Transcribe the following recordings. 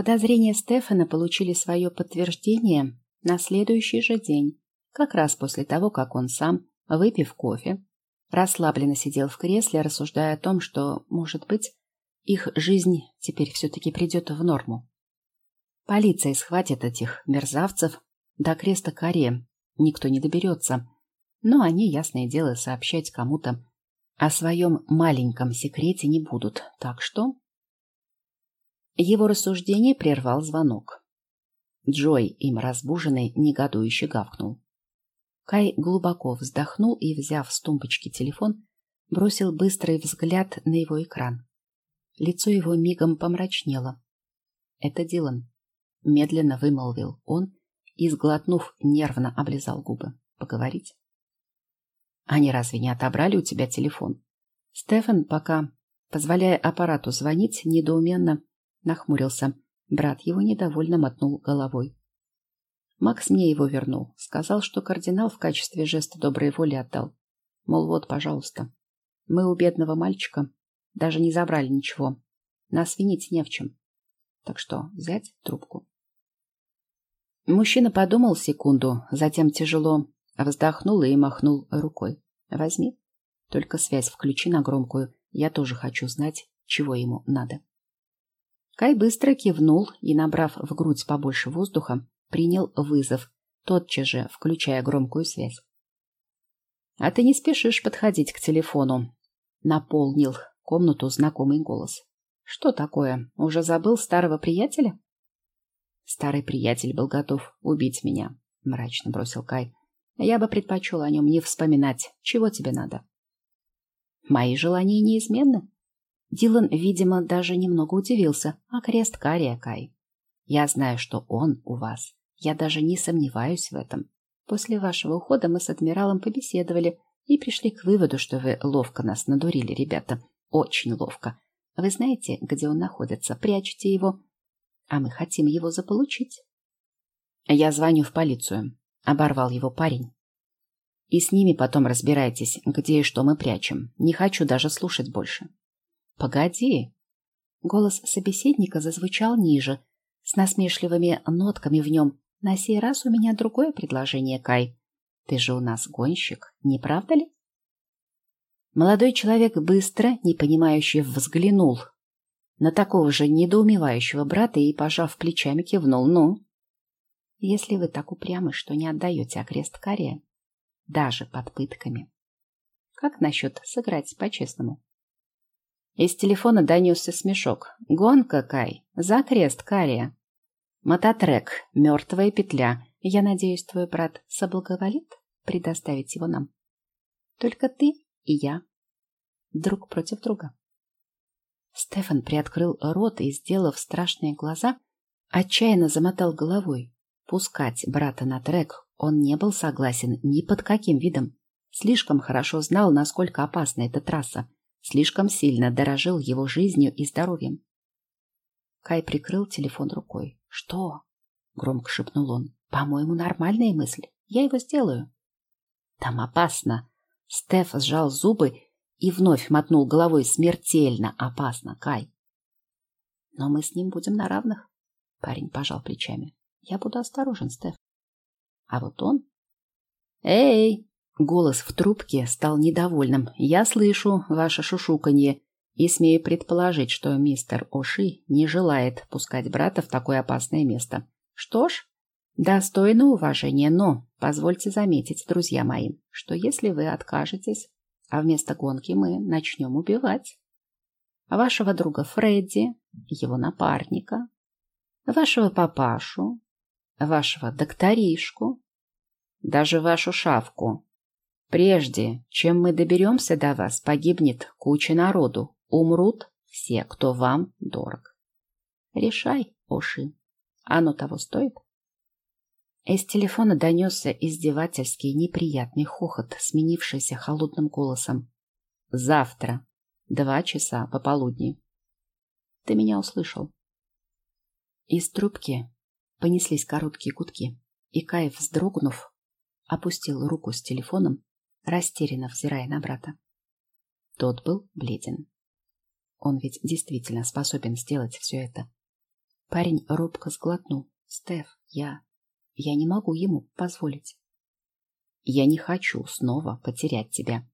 Подозрения Стефана получили свое подтверждение на следующий же день, как раз после того, как он сам, выпив кофе, расслабленно сидел в кресле, рассуждая о том, что, может быть, их жизнь теперь все-таки придет в норму. Полиция схватит этих мерзавцев до креста каре, никто не доберется, но они, ясное дело, сообщать кому-то о своем маленьком секрете не будут, так что... Его рассуждение прервал звонок. Джой, им разбуженный, негодующе гавкнул. Кай глубоко вздохнул и, взяв с тумбочки телефон, бросил быстрый взгляд на его экран. Лицо его мигом помрачнело. «Это Дилан», — медленно вымолвил он и, сглотнув, нервно облизал губы. «Поговорить?» «Они разве не отобрали у тебя телефон?» Стефан, пока, позволяя аппарату звонить, недоуменно нахмурился. Брат его недовольно мотнул головой. Макс мне его вернул. Сказал, что кардинал в качестве жеста доброй воли отдал. Мол, вот, пожалуйста. Мы у бедного мальчика даже не забрали ничего. Нас винить не в чем. Так что взять трубку. Мужчина подумал секунду, затем тяжело вздохнул и махнул рукой. Возьми. Только связь включи на громкую. Я тоже хочу знать, чего ему надо. Кай быстро кивнул и, набрав в грудь побольше воздуха, принял вызов, тотчас же включая громкую связь. «А ты не спешишь подходить к телефону», — наполнил комнату знакомый голос. «Что такое? Уже забыл старого приятеля?» Старый приятель был готов убить меня, — мрачно бросил Кай. Я бы предпочел о нем не вспоминать. Чего тебе надо? Мои желания неизменны. Дилан, видимо, даже немного удивился. А крест Кария, Кай. Я знаю, что он у вас. Я даже не сомневаюсь в этом. После вашего ухода мы с адмиралом побеседовали и пришли к выводу, что вы ловко нас надурили, ребята. Очень ловко. Вы знаете, где он находится? Прячьте его. А мы хотим его заполучить. Я звоню в полицию. Оборвал его парень. И с ними потом разбирайтесь, где и что мы прячем. Не хочу даже слушать больше. Погоди. Голос собеседника зазвучал ниже, с насмешливыми нотками в нем, на сей раз у меня другое предложение, Кай. Ты же у нас гонщик, не правда ли? Молодой человек быстро, непонимающе взглянул на такого же недоумевающего брата и, пожав плечами, кивнул. Ну, если вы так упрямы, что не отдаете окрест Кария, даже под пытками. Как насчет сыграть по-честному? Из телефона донесся смешок. Гонка, Кай, за крест Кария. Мототрек, мертвая петля. Я надеюсь, твой брат соблаговолит предоставить его нам. Только ты и я. Друг против друга. Стефан приоткрыл рот и, сделав страшные глаза, отчаянно замотал головой. Пускать брата на трек он не был согласен ни под каким видом. Слишком хорошо знал, насколько опасна эта трасса. Слишком сильно дорожил его жизнью и здоровьем. Кай прикрыл телефон рукой. «Что?» — громко шепнул он. «По-моему, нормальная мысль. Я его сделаю». «Там опасно». Стеф сжал зубы и вновь мотнул головой. «Смертельно опасно, Кай». «Но мы с ним будем на равных». Парень пожал плечами. «Я буду осторожен, Стеф». А вот он... «Эй!» Голос в трубке стал недовольным. «Я слышу ваше шушуканье и смею предположить, что мистер Оши не желает пускать брата в такое опасное место. Что ж, достойно уважения, но позвольте заметить, друзья мои, что если вы откажетесь, а вместо гонки мы начнем убивать вашего друга Фредди, его напарника, вашего папашу, вашего докторишку, даже вашу шавку. Прежде, чем мы доберемся до вас, погибнет куча народу, Умрут все, кто вам дорог. Решай, Оши. Оно того стоит? Из телефона донесся издевательский неприятный хохот, сменившийся холодным голосом. Завтра. Два часа пополудни. Ты меня услышал. Из трубки понеслись короткие гудки, и Каев, вздрогнув, опустил руку с телефоном, растерянно взирая на брата. Тот был бледен. Он ведь действительно способен сделать все это. Парень робко сглотнул. Стеф, я... Я не могу ему позволить. Я не хочу снова потерять тебя.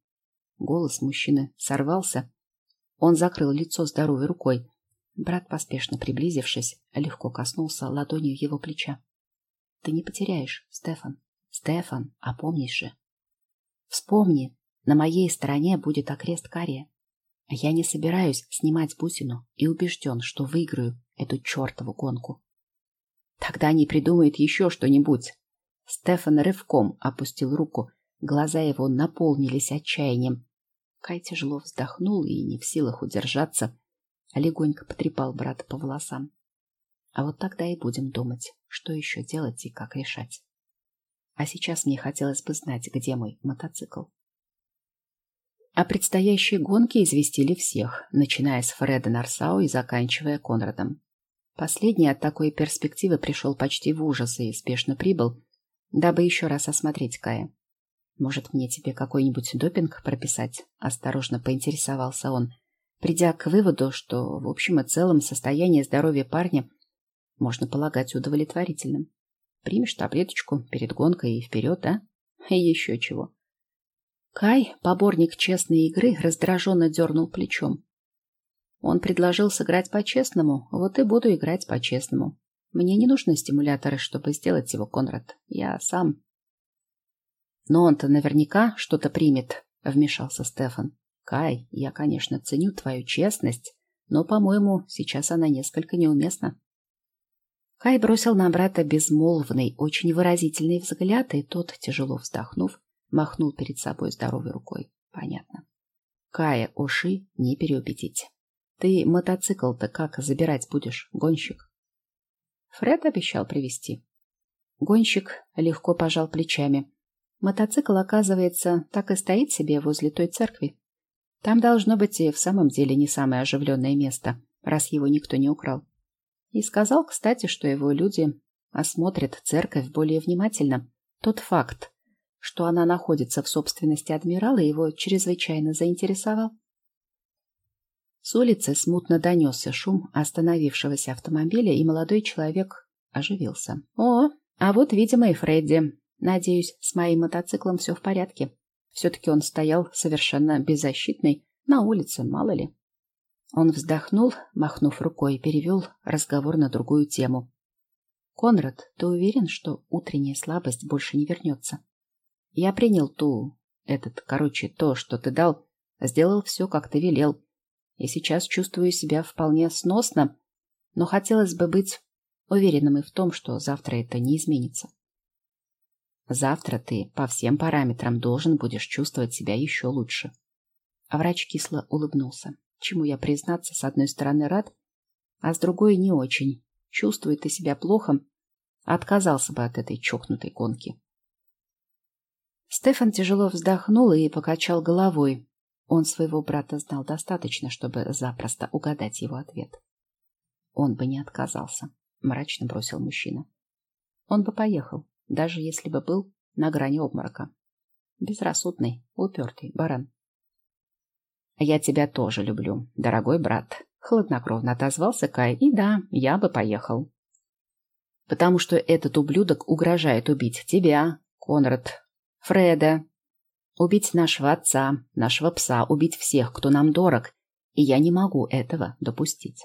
Голос мужчины сорвался. Он закрыл лицо здоровой рукой. Брат, поспешно приблизившись, легко коснулся ладонью его плеча. Ты не потеряешь, Стефан. Стефан, опомнись же. Вспомни, на моей стороне будет окрест Кария. Я не собираюсь снимать бусину и убежден, что выиграю эту чертову гонку. Тогда они придумают еще что-нибудь. Стефан рывком опустил руку. Глаза его наполнились отчаянием. Кай тяжело вздохнул и, не в силах удержаться, легонько потрепал брата по волосам. А вот тогда и будем думать, что еще делать и как решать. А сейчас мне хотелось бы знать, где мой мотоцикл. О предстоящей гонке известили всех, начиная с Фреда Нарсау и заканчивая Конрадом. Последний от такой перспективы пришел почти в ужас и спешно прибыл, дабы еще раз осмотреть Кая. «Может, мне тебе какой-нибудь допинг прописать?» – осторожно поинтересовался он, придя к выводу, что в общем и целом состояние здоровья парня можно полагать удовлетворительным. Примешь таблеточку перед гонкой и вперед, а? Еще чего. Кай, поборник честной игры, раздраженно дернул плечом. Он предложил сыграть по-честному, вот и буду играть по-честному. Мне не нужны стимуляторы, чтобы сделать его, Конрад. Я сам. Но он-то наверняка что-то примет, вмешался Стефан. Кай, я, конечно, ценю твою честность, но, по-моему, сейчас она несколько неуместна. Кай бросил на брата безмолвный, очень выразительный взгляд, и тот, тяжело вздохнув, Махнул перед собой здоровой рукой. Понятно. Кая Оши не переубедить. Ты мотоцикл-то как забирать будешь, гонщик? Фред обещал привезти. Гонщик легко пожал плечами. Мотоцикл, оказывается, так и стоит себе возле той церкви. Там должно быть и в самом деле не самое оживленное место, раз его никто не украл. И сказал, кстати, что его люди осмотрят церковь более внимательно. Тот факт, что она находится в собственности адмирала, его чрезвычайно заинтересовал. С улицы смутно донесся шум остановившегося автомобиля, и молодой человек оживился. «О, а вот, видимо, и Фредди. Надеюсь, с моим мотоциклом все в порядке. Все-таки он стоял совершенно беззащитный на улице, мало ли». Он вздохнул, махнув рукой, перевел разговор на другую тему. «Конрад, ты уверен, что утренняя слабость больше не вернется?» Я принял ту, этот, короче, то, что ты дал, сделал все, как ты велел. И сейчас чувствую себя вполне сносно, но хотелось бы быть уверенным и в том, что завтра это не изменится. Завтра ты по всем параметрам должен будешь чувствовать себя еще лучше. А врач кисло улыбнулся, чему я, признаться, с одной стороны рад, а с другой не очень. Чувствует ты себя плохо, отказался бы от этой чокнутой гонки. Стефан тяжело вздохнул и покачал головой. Он своего брата знал достаточно, чтобы запросто угадать его ответ. Он бы не отказался, мрачно бросил мужчина. Он бы поехал, даже если бы был на грани обморока. Безрассудный, упертый баран. «Я тебя тоже люблю, дорогой брат», — хладнокровно отозвался Кай. «И да, я бы поехал». «Потому что этот ублюдок угрожает убить тебя, Конрад, Фреда. Убить нашего отца, нашего пса, убить всех, кто нам дорог. И я не могу этого допустить.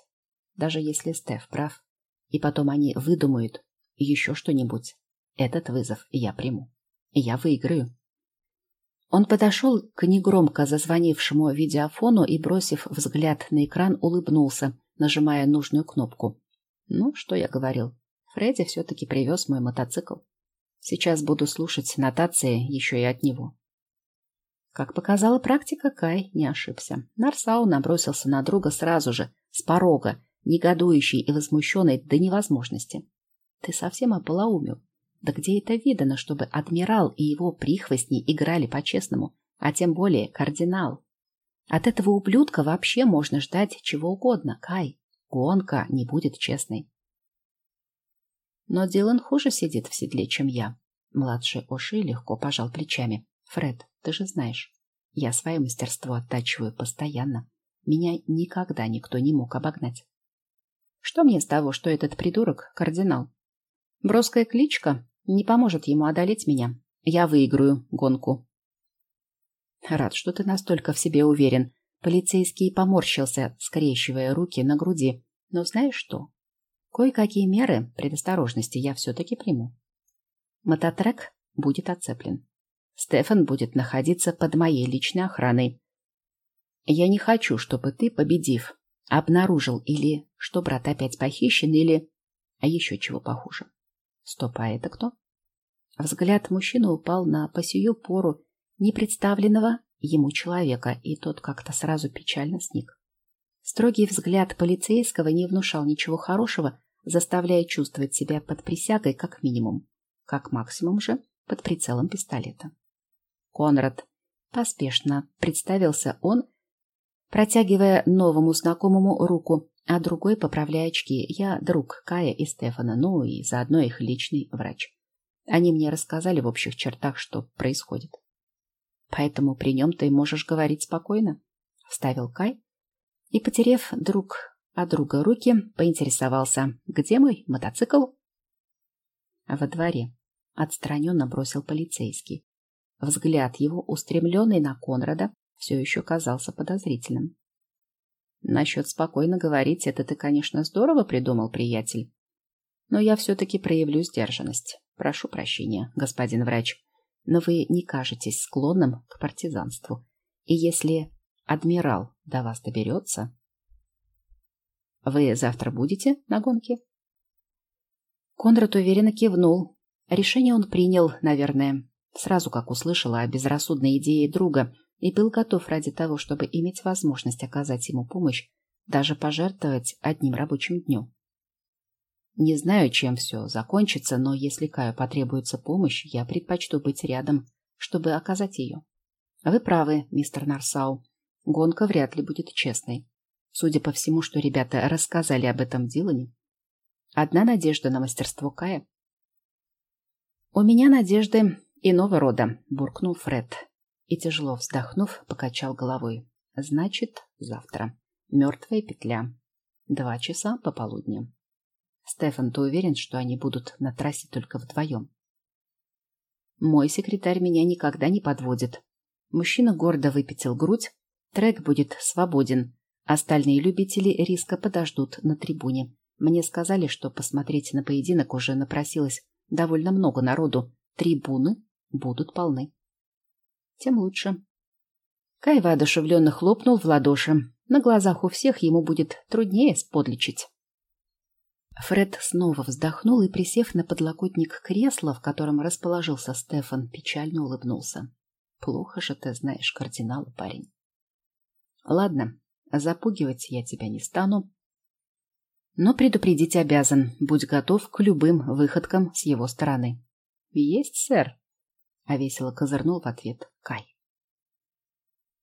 Даже если Стеф прав. И потом они выдумают еще что-нибудь. Этот вызов я приму. И я выиграю. Он подошел к негромко зазвонившему видеофону и, бросив взгляд на экран, улыбнулся, нажимая нужную кнопку. Ну, что я говорил. Фредди все-таки привез мой мотоцикл. Сейчас буду слушать нотации еще и от него. Как показала практика, Кай не ошибся. Нарсау набросился на друга сразу же, с порога, негодующий и возмущенный до невозможности. Ты совсем ополоумел. Да где это видано, чтобы адмирал и его прихвостни играли по-честному, а тем более кардинал? От этого ублюдка вообще можно ждать чего угодно, Кай. Гонка не будет честной. Но Дилан хуже сидит в седле, чем я. Младший Оши легко пожал плечами. Фред, ты же знаешь, я свое мастерство оттачиваю постоянно. Меня никогда никто не мог обогнать. Что мне с того, что этот придурок — кардинал? Броская кличка не поможет ему одолеть меня. Я выиграю гонку. Рад, что ты настолько в себе уверен. Полицейский поморщился, скрещивая руки на груди. Но знаешь что? Кое-какие меры предосторожности я все-таки приму. Мототрек будет оцеплен. Стефан будет находиться под моей личной охраной. Я не хочу, чтобы ты, победив, обнаружил или что брат опять похищен, или... А еще чего похуже. Стоп, а это кто? Взгляд мужчины упал на по сию пору непредставленного ему человека, и тот как-то сразу печально сник. Строгий взгляд полицейского не внушал ничего хорошего, заставляя чувствовать себя под присягой как минимум, как максимум же под прицелом пистолета. Конрад. Поспешно представился он, протягивая новому знакомому руку, а другой поправляя очки. Я друг Кая и Стефана, ну и заодно их личный врач. Они мне рассказали в общих чертах, что происходит. Поэтому при нем ты можешь говорить спокойно, — вставил Кай. И, потерев друг от друга руки, поинтересовался, где мой мотоцикл? Во дворе отстраненно бросил полицейский. Взгляд его, устремленный на Конрада, все еще казался подозрительным. Насчет спокойно говорить, это ты, конечно, здорово придумал, приятель. Но я все-таки проявлю сдержанность. Прошу прощения, господин врач, но вы не кажетесь склонным к партизанству. И если адмирал до вас доберется... Вы завтра будете на гонке? Конрад уверенно кивнул. Решение он принял, наверное, сразу как услышала о безрассудной идее друга и был готов ради того, чтобы иметь возможность оказать ему помощь, даже пожертвовать одним рабочим днем. Не знаю, чем все закончится, но если Каю потребуется помощь, я предпочту быть рядом, чтобы оказать ее. Вы правы, мистер Нарсау. Гонка вряд ли будет честной. Судя по всему, что ребята рассказали об этом Дилане. Одна надежда на мастерство Кая. «У меня надежды иного рода», — буркнул Фред. И, тяжело вздохнув, покачал головой. «Значит, завтра. Мертвая петля. Два часа пополудни». Стефан, ты уверен, что они будут на трассе только вдвоем? Мой секретарь меня никогда не подводит. Мужчина гордо выпятил грудь. Трек будет свободен. Остальные любители риска подождут на трибуне. Мне сказали, что посмотреть на поединок уже напросилось довольно много народу. Трибуны будут полны. Тем лучше. Кай воодушевленно хлопнул в ладоши. На глазах у всех ему будет труднее сподличить. Фред снова вздохнул и, присев на подлокотник кресла, в котором расположился Стефан, печально улыбнулся. «Плохо же ты знаешь кардинала, парень». «Ладно, запугивать я тебя не стану, но предупредить обязан. Будь готов к любым выходкам с его стороны». «Есть, сэр», — а весело козырнул в ответ Кай.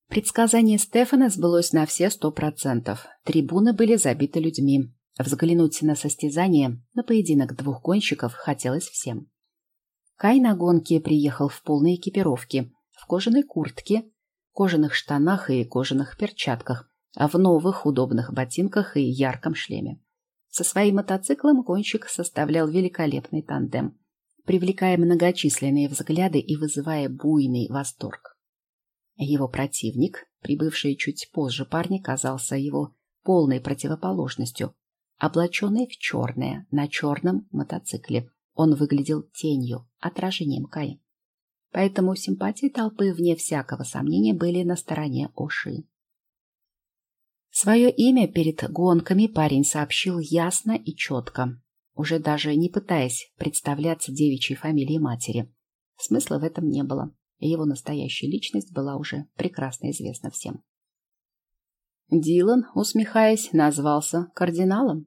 Предсказание Стефана сбылось на все сто процентов. Трибуны были забиты людьми. Взглянуть на состязание, на поединок двух гонщиков хотелось всем. Кай на гонке приехал в полной экипировке, в кожаной куртке, кожаных штанах и кожаных перчатках, а в новых удобных ботинках и ярком шлеме. Со своим мотоциклом гонщик составлял великолепный тандем, привлекая многочисленные взгляды и вызывая буйный восторг. Его противник, прибывший чуть позже парень, казался его полной противоположностью, Облаченный в черное, на черном мотоцикле, он выглядел тенью, отражением Каи. Поэтому симпатии толпы, вне всякого сомнения, были на стороне Оши. Свое имя перед гонками парень сообщил ясно и четко, уже даже не пытаясь представляться девичьей фамилией матери. Смысла в этом не было, его настоящая личность была уже прекрасно известна всем. Дилан, усмехаясь, назвался кардиналом.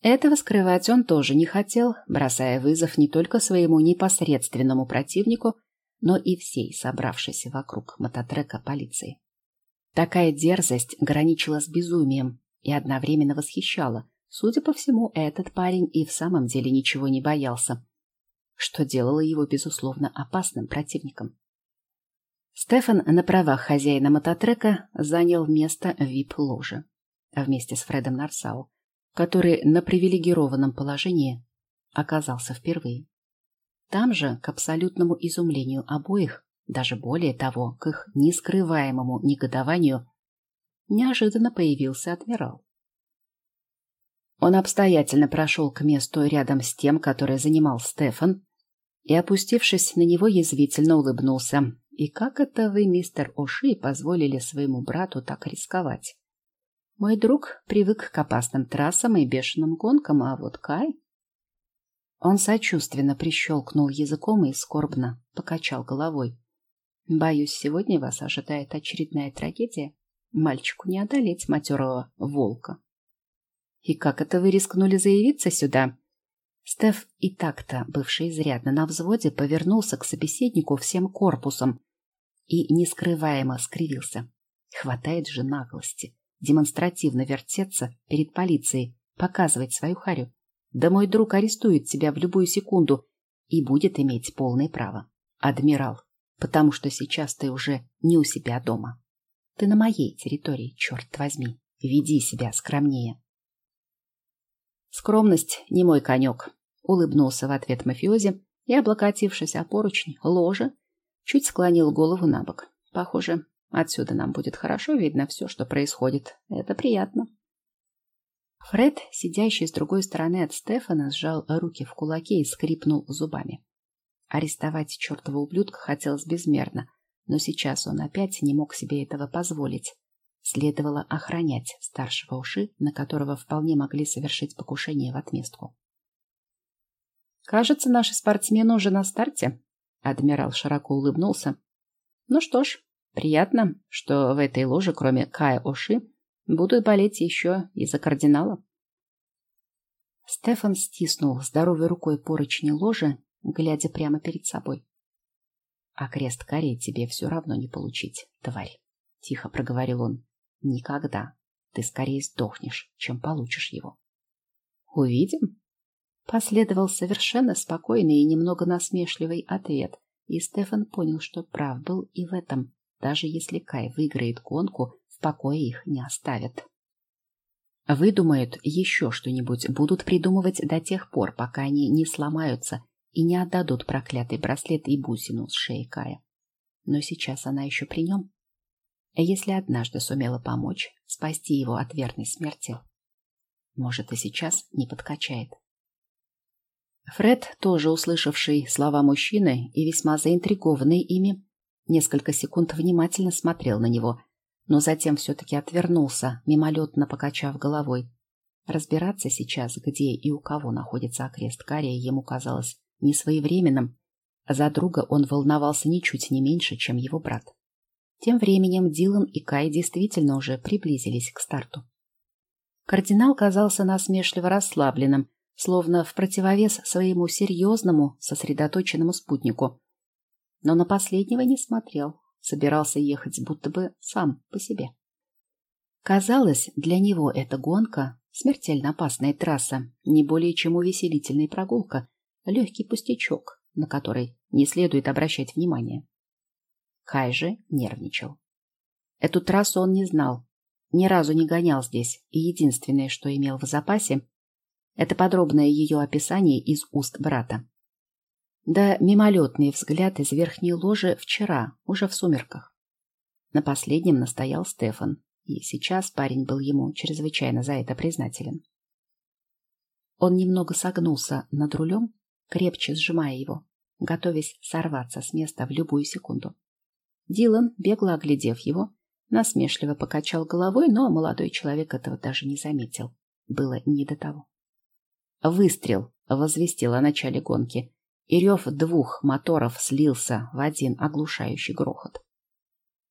Этого скрывать он тоже не хотел, бросая вызов не только своему непосредственному противнику, но и всей собравшейся вокруг мототрека полиции. Такая дерзость граничила с безумием и одновременно восхищала. Судя по всему, этот парень и в самом деле ничего не боялся, что делало его, безусловно, опасным противником. Стефан на правах хозяина мототрека занял место в вип-ложе вместе с Фредом Нарсау, который на привилегированном положении оказался впервые. Там же, к абсолютному изумлению обоих, даже более того, к их нескрываемому негодованию, неожиданно появился адмирал. Он обстоятельно прошел к месту рядом с тем, которое занимал Стефан, и, опустившись на него, язвительно улыбнулся. «И как это вы, мистер Оши, позволили своему брату так рисковать? Мой друг привык к опасным трассам и бешеным гонкам, а вот Кай...» Он сочувственно прищелкнул языком и скорбно покачал головой. «Боюсь, сегодня вас ожидает очередная трагедия. Мальчику не одолеть матерого волка». «И как это вы рискнули заявиться сюда?» Стеф и так-то, бывший изрядно на взводе, повернулся к собеседнику всем корпусом и нескрываемо скривился. Хватает же наглости. Демонстративно вертеться перед полицией, показывать свою харю. Да мой друг арестует тебя в любую секунду и будет иметь полное право. Адмирал, потому что сейчас ты уже не у себя дома. Ты на моей территории, черт возьми. Веди себя скромнее. Скромность не мой конек, улыбнулся в ответ мафиози и, облокотившись о поручень ложа, чуть склонил голову на бок. Похоже, отсюда нам будет хорошо видно все, что происходит. Это приятно. Фред, сидящий с другой стороны от Стефана, сжал руки в кулаки и скрипнул зубами. Арестовать чертова ублюдка хотелось безмерно, но сейчас он опять не мог себе этого позволить. Следовало охранять старшего уши, на которого вполне могли совершить покушение в отместку. «Кажется, наши спортсмены уже на старте», — адмирал широко улыбнулся. «Ну что ж, приятно, что в этой ложе, кроме Кая Оши, будут болеть еще и за кардинала». Стефан стиснул здоровой рукой поручни ложи, глядя прямо перед собой. «А крест Кари тебе все равно не получить, тварь», — тихо проговорил он. Никогда. Ты скорее сдохнешь, чем получишь его. Увидим. Последовал совершенно спокойный и немного насмешливый ответ, и Стефан понял, что прав был и в этом. Даже если Кай выиграет гонку, в покое их не оставят. Выдумают еще что-нибудь, будут придумывать до тех пор, пока они не сломаются и не отдадут проклятый браслет и бусину с шеи Кая. Но сейчас она еще при нем, если однажды сумела помочь, спасти его от верной смерти, может и сейчас не подкачает. Фред, тоже услышавший слова мужчины и весьма заинтригованный ими, несколько секунд внимательно смотрел на него, но затем все-таки отвернулся, мимолетно покачав головой. Разбираться сейчас, где и у кого находится окрест Кария, ему казалось несвоевременным, а за друга он волновался ничуть не меньше, чем его брат. Тем временем Дилан и Кай действительно уже приблизились к старту. Кардинал казался насмешливо расслабленным, словно в противовес своему серьезному, сосредоточенному спутнику. Но на последнего не смотрел, собирался ехать будто бы сам по себе. Казалось, для него эта гонка — смертельно опасная трасса, не более чем увеселительная прогулка, легкий пустячок, на который не следует обращать внимание. Кай же нервничал. Эту трассу он не знал, ни разу не гонял здесь, и единственное, что имел в запасе, это подробное ее описание из уст брата. Да мимолетный взгляд из верхней ложи вчера, уже в сумерках. На последнем настоял Стефан, и сейчас парень был ему чрезвычайно за это признателен. Он немного согнулся над рулем, крепче сжимая его, готовясь сорваться с места в любую секунду. Дилан, бегло оглядев его, насмешливо покачал головой, но молодой человек этого даже не заметил. Было не до того. Выстрел возвестил о начале гонки, и рев двух моторов слился в один оглушающий грохот.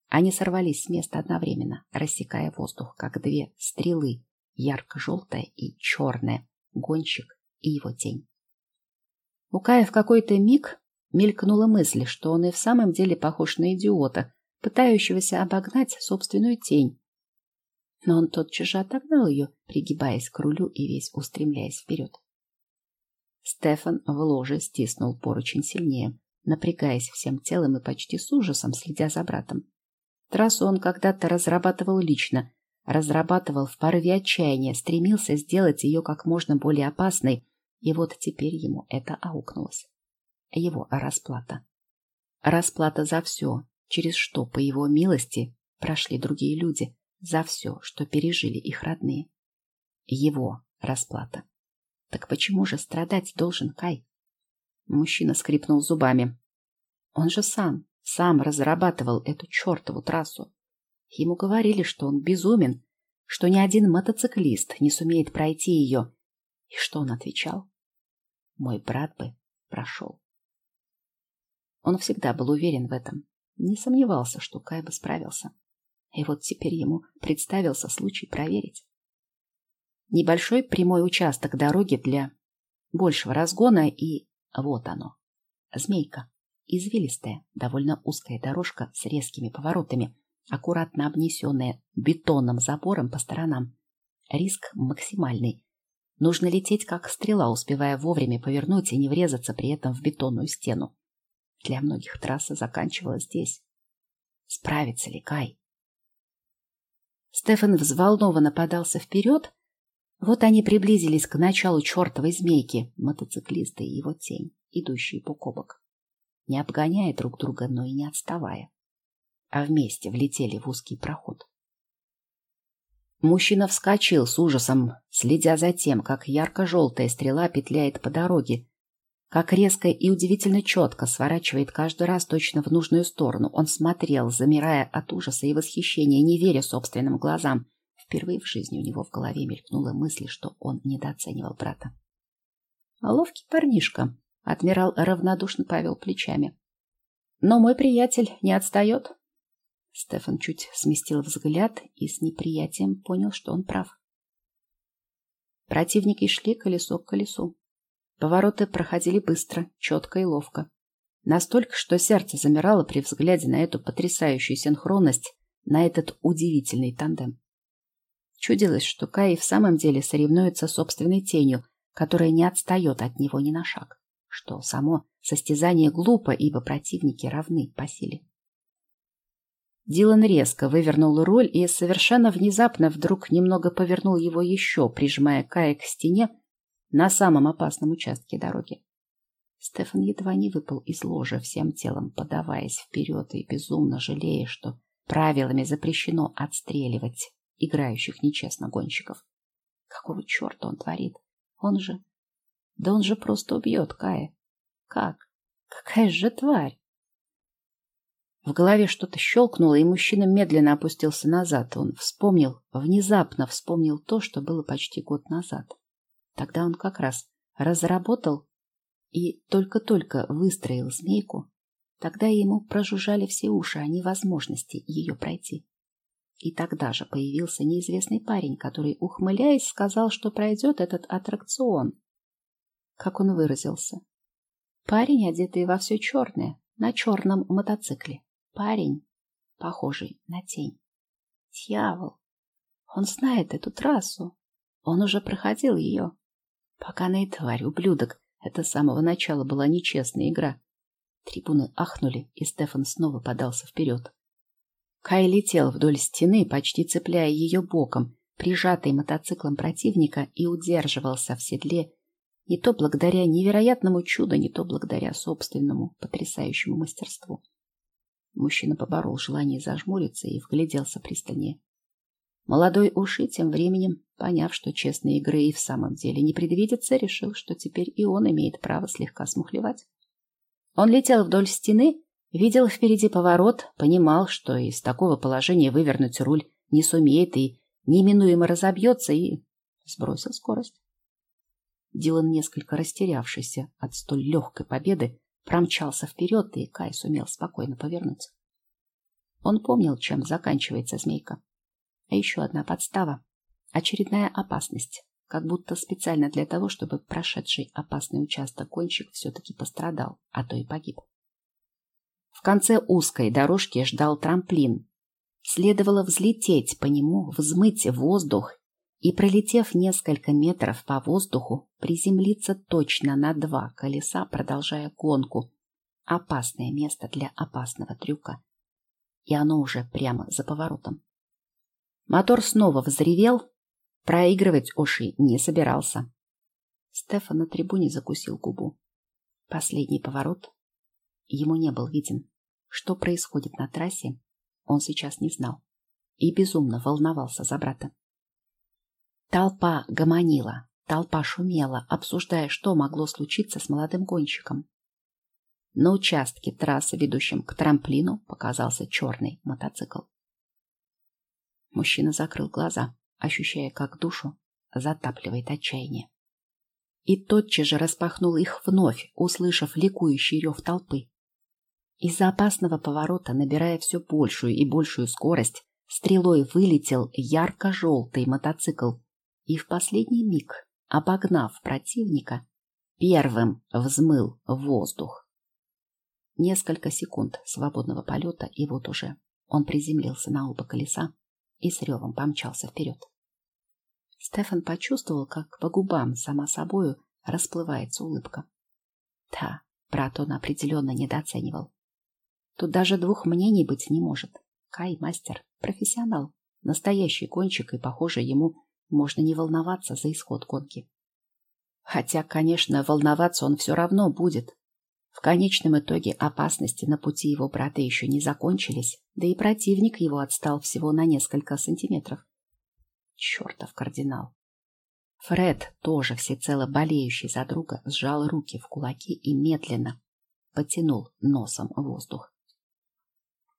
Они сорвались с места одновременно, рассекая воздух, как две стрелы, ярко-желтая и черная, гонщик и его тень. У Кая в какой-то миг Мелькнула мысль, что он и в самом деле похож на идиота, пытающегося обогнать собственную тень. Но он тотчас же отогнал ее, пригибаясь к рулю и весь устремляясь вперед. Стефан в ложе стиснул поручень сильнее, напрягаясь всем телом и почти с ужасом, следя за братом. Трассу он когда-то разрабатывал лично, разрабатывал в порыве отчаяния, стремился сделать ее как можно более опасной, и вот теперь ему это аукнулось. Его расплата. Расплата за все, через что, по его милости, прошли другие люди, за все, что пережили их родные. Его расплата. Так почему же страдать должен Кай? Мужчина скрипнул зубами. Он же сам, сам разрабатывал эту чертову трассу. Ему говорили, что он безумен, что ни один мотоциклист не сумеет пройти ее. И что он отвечал? Мой брат бы прошел. Он всегда был уверен в этом, не сомневался, что Кай бы справился. И вот теперь ему представился случай проверить. Небольшой прямой участок дороги для большего разгона, и вот оно. Змейка. Извилистая, довольно узкая дорожка с резкими поворотами, аккуратно обнесенная бетонным забором по сторонам. Риск максимальный. Нужно лететь как стрела, успевая вовремя повернуть и не врезаться при этом в бетонную стену. Для многих трасса заканчивалась здесь. Справится ли Кай? Стефан взволнованно подался вперед. Вот они приблизились к началу чертовой змейки, мотоциклисты и его тень, идущие бок о бок. Не обгоняя друг друга, но и не отставая. А вместе влетели в узкий проход. Мужчина вскочил с ужасом, следя за тем, как ярко-желтая стрела петляет по дороге, как резко и удивительно четко сворачивает каждый раз точно в нужную сторону. Он смотрел, замирая от ужаса и восхищения, не веря собственным глазам. Впервые в жизни у него в голове мелькнула мысль, что он недооценивал брата. «Ловкий парнишка», — адмирал равнодушно повел плечами. «Но мой приятель не отстает». Стефан чуть сместил взгляд и с неприятием понял, что он прав. Противники шли колесо к колесу. Повороты проходили быстро, четко и ловко. Настолько, что сердце замирало при взгляде на эту потрясающую синхронность, на этот удивительный тандем. Чудилось, что Кай в самом деле соревнуется собственной тенью, которая не отстает от него ни на шаг, что само состязание глупо, ибо противники равны по силе. Дилан резко вывернул руль и совершенно внезапно вдруг немного повернул его еще, прижимая Кая к стене, на самом опасном участке дороги. Стефан едва не выпал из ложа всем телом, подаваясь вперед и безумно жалея, что правилами запрещено отстреливать играющих нечестно гонщиков. Какого черта он творит? Он же... Да он же просто убьет Кая. Как? Какая же тварь? В голове что-то щелкнуло, и мужчина медленно опустился назад. Он вспомнил, внезапно вспомнил то, что было почти год назад. Тогда он как раз разработал и только-только выстроил змейку. Тогда ему прожужжали все уши о невозможности ее пройти. И тогда же появился неизвестный парень, который, ухмыляясь, сказал, что пройдет этот аттракцион. Как он выразился. Парень, одетый во все черное, на черном мотоцикле. Парень, похожий на тень. Дьявол! Он знает эту трассу. Он уже проходил ее. Поганая тварь, ублюдок. Это с самого начала была нечестная игра. Трибуны ахнули, и Стефан снова подался вперед. Кай летел вдоль стены, почти цепляя ее боком, прижатый мотоциклом противника, и удерживался в седле не то благодаря невероятному чуду, не то благодаря собственному потрясающему мастерству. Мужчина поборол желание зажмуриться и вгляделся пристальнее. Молодой Уши тем временем, поняв, что честной игры и в самом деле не предвидится, решил, что теперь и он имеет право слегка смухлевать. Он летел вдоль стены, видел впереди поворот, понимал, что из такого положения вывернуть руль не сумеет и неминуемо разобьется, и сбросил скорость. Дилан, несколько растерявшийся от столь легкой победы, промчался вперед, и Кай сумел спокойно повернуть. Он помнил, чем заканчивается змейка. А еще одна подстава. Очередная опасность. Как будто специально для того, чтобы прошедший опасный участок кончик все-таки пострадал, а то и погиб. В конце узкой дорожки ждал трамплин. Следовало взлететь по нему, взмыть воздух и, пролетев несколько метров по воздуху, приземлиться точно на два колеса, продолжая гонку. Опасное место для опасного трюка. И оно уже прямо за поворотом. Мотор снова взревел. Проигрывать Оши не собирался. Стефан на трибуне закусил губу. Последний поворот. Ему не был виден. Что происходит на трассе, он сейчас не знал. И безумно волновался за брата. Толпа гомонила, толпа шумела, обсуждая, что могло случиться с молодым гонщиком. На участке трассы, ведущем к трамплину, показался черный мотоцикл. Мужчина закрыл глаза, ощущая, как душу затапливает отчаяние. И тотчас же распахнул их вновь, услышав ликующий рев толпы. Из-за опасного поворота, набирая все большую и большую скорость, стрелой вылетел ярко-желтый мотоцикл и в последний миг, обогнав противника, первым взмыл воздух. Несколько секунд свободного полета, и вот уже он приземлился на оба колеса, и с ревом помчался вперед. Стефан почувствовал, как по губам сама собою расплывается улыбка. Да, брат он определенно недооценивал. Тут даже двух мнений быть не может. Кай — мастер, профессионал, настоящий гонщик, и, похоже, ему можно не волноваться за исход гонки. Хотя, конечно, волноваться он все равно будет. В конечном итоге опасности на пути его брата еще не закончились, да и противник его отстал всего на несколько сантиметров. Чертов кардинал. Фред, тоже всецело болеющий за друга, сжал руки в кулаки и медленно потянул носом воздух.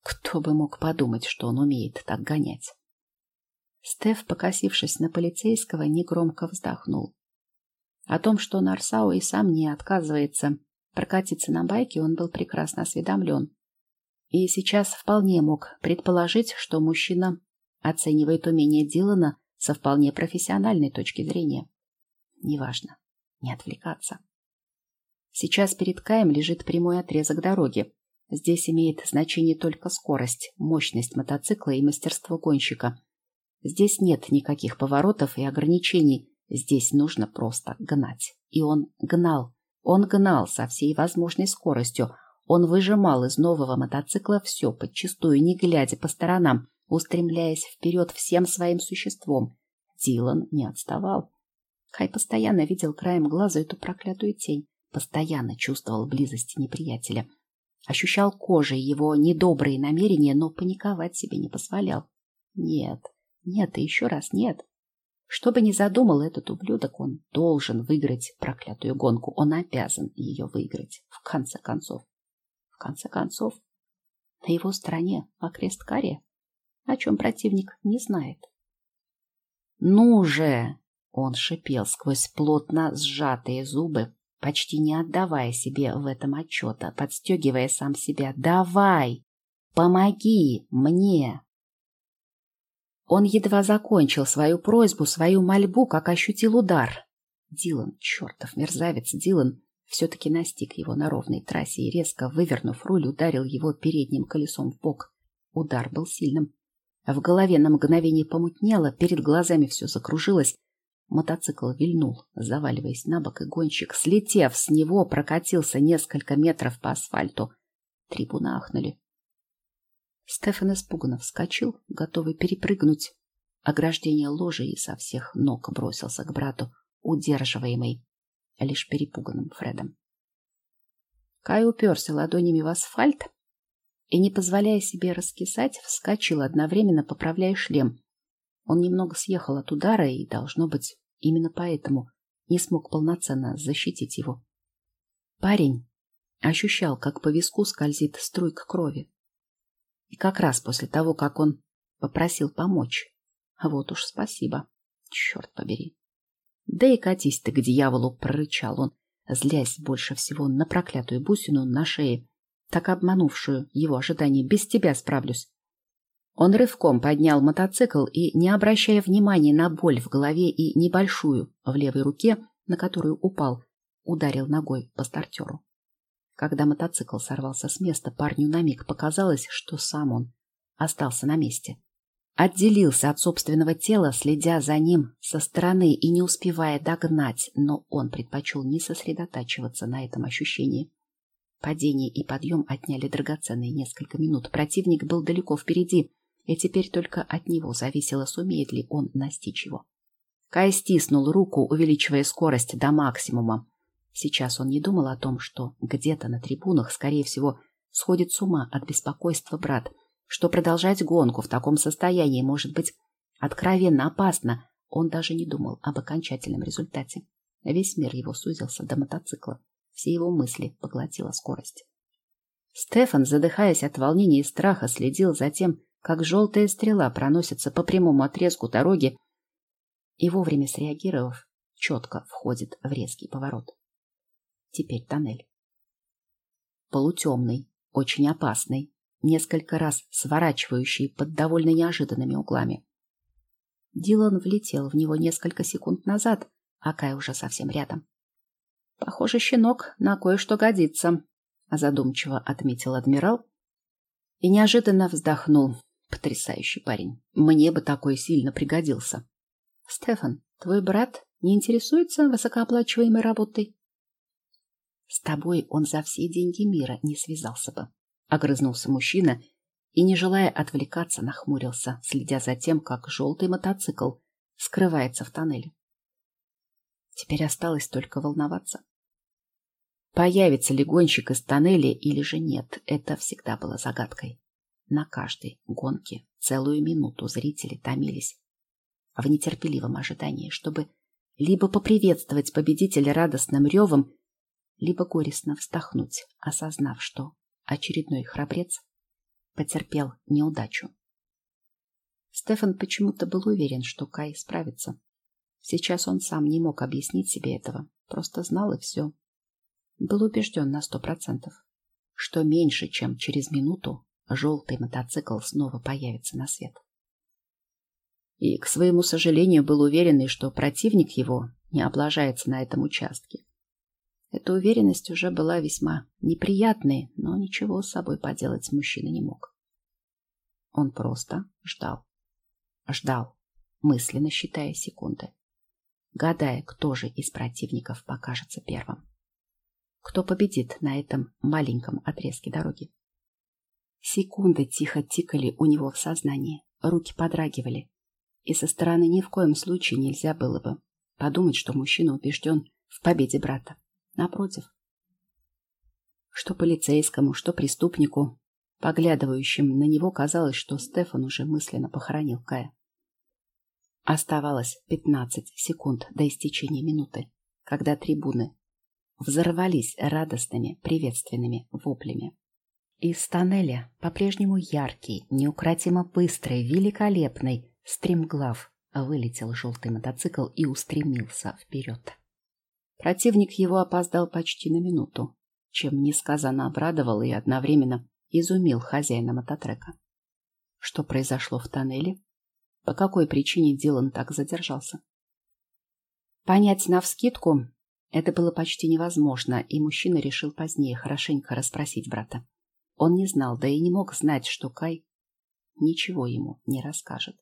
Кто бы мог подумать, что он умеет так гонять? Стеф, покосившись на полицейского, негромко вздохнул. О том, что Нарсау и сам не отказывается Прокатиться на байке он был прекрасно осведомлен. И сейчас вполне мог предположить, что мужчина оценивает умение Дилана со вполне профессиональной точки зрения. Неважно. Не отвлекаться. Сейчас перед Каем лежит прямой отрезок дороги. Здесь имеет значение только скорость, мощность мотоцикла и мастерство гонщика. Здесь нет никаких поворотов и ограничений. Здесь нужно просто гнать. И он гнал, он гнал со всей возможной скоростью. Он выжимал из нового мотоцикла все, подчистую, не глядя по сторонам, устремляясь вперед всем своим существом. Дилан не отставал. Хай постоянно видел краем глаза эту проклятую тень, постоянно чувствовал близость неприятеля. Ощущал кожей его недобрые намерения, но паниковать себе не позволял. Нет, нет и еще раз нет. Что бы ни задумал этот ублюдок, он должен выиграть проклятую гонку. Он обязан ее выиграть. В конце концов. В конце концов. На его стороне окрест Кария, о чем противник не знает. «Ну же!» — он шипел сквозь плотно сжатые зубы, почти не отдавая себе в этом отчета, подстегивая сам себя. «Давай! Помоги мне!» Он едва закончил свою просьбу, свою мольбу, как ощутил удар. Дилан, чертов мерзавец Дилан, все-таки настиг его на ровной трассе и, резко вывернув руль, ударил его передним колесом в бок. Удар был сильным. В голове на мгновение помутнело, перед глазами все закружилось. Мотоцикл вильнул, заваливаясь на бок, и гонщик, слетев с него, прокатился несколько метров по асфальту. Трибуны ахнули. Стефан испуганно вскочил, готовый перепрыгнуть ограждение ложи и со всех ног бросился к брату, удерживаемый лишь перепуганным Фредом. Кай уперся ладонями в асфальт и, не позволяя себе раскисать, вскочил, одновременно поправляя шлем. Он немного съехал от удара и, должно быть, именно поэтому не смог полноценно защитить его. Парень ощущал, как по виску скользит струйка крови. И как раз после того, как он попросил помочь. Вот уж спасибо. Черт побери. Да и катись ты к дьяволу, прорычал он, злясь больше всего на проклятую бусину на шее, так обманувшую его ожидания. Без тебя справлюсь. Он рывком поднял мотоцикл и, не обращая внимания на боль в голове и небольшую в левой руке, на которую упал, ударил ногой по стартеру. Когда мотоцикл сорвался с места, парню на миг показалось, что сам он остался на месте. Отделился от собственного тела, следя за ним со стороны и не успевая догнать, но он предпочел не сосредотачиваться на этом ощущении. Падение и подъем отняли драгоценные несколько минут. Противник был далеко впереди, и теперь только от него зависело, сумеет ли он настичь его. Кай стиснул руку, увеличивая скорость до максимума. Сейчас он не думал о том, что где-то на трибунах, скорее всего, сходит с ума от беспокойства брат, что продолжать гонку в таком состоянии может быть откровенно опасно. Он даже не думал об окончательном результате. Весь мир его сузился до мотоцикла. Все его мысли поглотила скорость. Стефан, задыхаясь от волнения и страха, следил за тем, как желтая стрела проносится по прямому отрезку дороги и, вовремя среагировав, четко входит в резкий поворот. Теперь тоннель. Полутемный, очень опасный, несколько раз сворачивающий под довольно неожиданными углами. Дилан влетел в него несколько секунд назад, а Кай уже совсем рядом. «Похоже, щенок на кое-что годится», — задумчиво отметил адмирал и неожиданно вздохнул. Потрясающий парень. Мне бы такой сильно пригодился. Стефан, твой брат не интересуется высокооплачиваемой работой? С тобой он за все деньги мира не связался бы. Огрызнулся мужчина и, не желая отвлекаться, нахмурился, следя за тем, как желтый мотоцикл скрывается в тоннеле. Теперь осталось только волноваться. Появится ли гонщик из тоннеля или же нет, это всегда было загадкой. На каждой гонке целую минуту зрители томились в нетерпеливом ожидании, чтобы либо поприветствовать победителя радостным ревом, либо горестно вздохнуть, осознав, что очередной храбрец потерпел неудачу. Стефан почему-то был уверен, что Кай справится. Сейчас он сам не мог объяснить себе этого, просто знал и все был убежден на сто процентов, что меньше, чем через минуту, желтый мотоцикл снова появится на свет. И, к своему сожалению, был уверенный, что противник его не облажается на этом участке. Эта уверенность уже была весьма неприятной, но ничего с собой поделать мужчина не мог. Он просто ждал. Ждал, мысленно считая секунды, гадая, кто же из противников покажется первым кто победит на этом маленьком отрезке дороги. Секунды тихо тикали у него в сознании, руки подрагивали, и со стороны ни в коем случае нельзя было бы подумать, что мужчина убежден в победе брата. Напротив. Что полицейскому, что преступнику, поглядывающим на него, казалось, что Стефан уже мысленно похоронил Кая. Оставалось пятнадцать секунд до истечения минуты, когда трибуны взорвались радостными приветственными воплями. Из тоннеля по-прежнему яркий, неукротимо быстрый, великолепный, стремглав вылетел желтый мотоцикл и устремился вперед. Противник его опоздал почти на минуту, чем несказанно обрадовал и одновременно изумил хозяина мототрека. Что произошло в тоннеле? По какой причине Дилан так задержался? Понять навскидку это было почти невозможно, и мужчина решил позднее хорошенько расспросить брата. Он не знал, да и не мог знать, что Кай ничего ему не расскажет.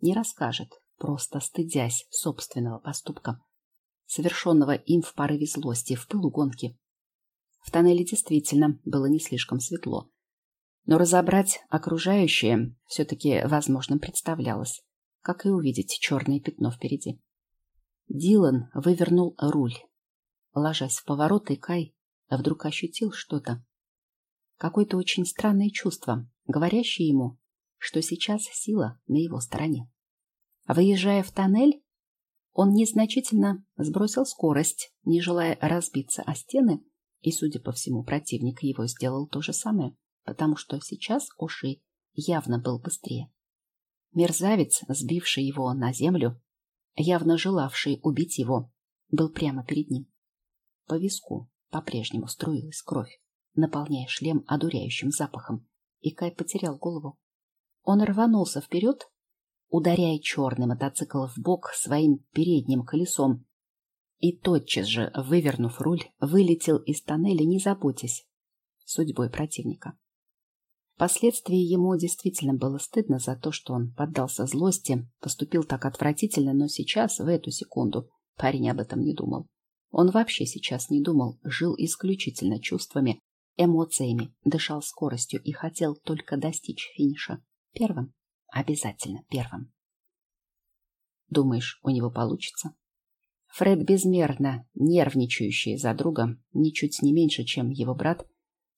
Не расскажет, просто стыдясь собственного поступка, совершенного им в порыве злости, в пылу гонки. В тоннеле действительно было не слишком светло, но разобрать окружающее все-таки возможным представлялось, как и увидеть черное пятно впереди. Дилан вывернул руль. Ложась в поворот, и Кай вдруг ощутил что-то. Какое-то очень странное чувство, говорящее ему, что сейчас сила на его стороне. Выезжая в тоннель, он незначительно сбросил скорость, не желая разбиться о стены, и, судя по всему, противник его сделал то же самое, потому что сейчас Оши явно был быстрее. Мерзавец, сбивший его на землю, явно желавший убить его, был прямо перед ним. По виску по-прежнему струилась кровь, наполняя шлем одуряющим запахом, и Кай потерял голову. Он рванулся вперед, ударяя черный мотоцикл в бок своим передним колесом, и тотчас же, вывернув руль, вылетел из тоннеля, не заботясь судьбой противника. Впоследствии ему действительно было стыдно за то, что он поддался злости, поступил так отвратительно, но сейчас, в эту секунду, парень об этом не думал. Он вообще сейчас не думал, жил исключительно чувствами, эмоциями, дышал скоростью и хотел только достичь финиша. Первым. Обязательно первым. Думаешь, у него получится? Фред, безмерно нервничающий за друга, ничуть не меньше, чем его брат,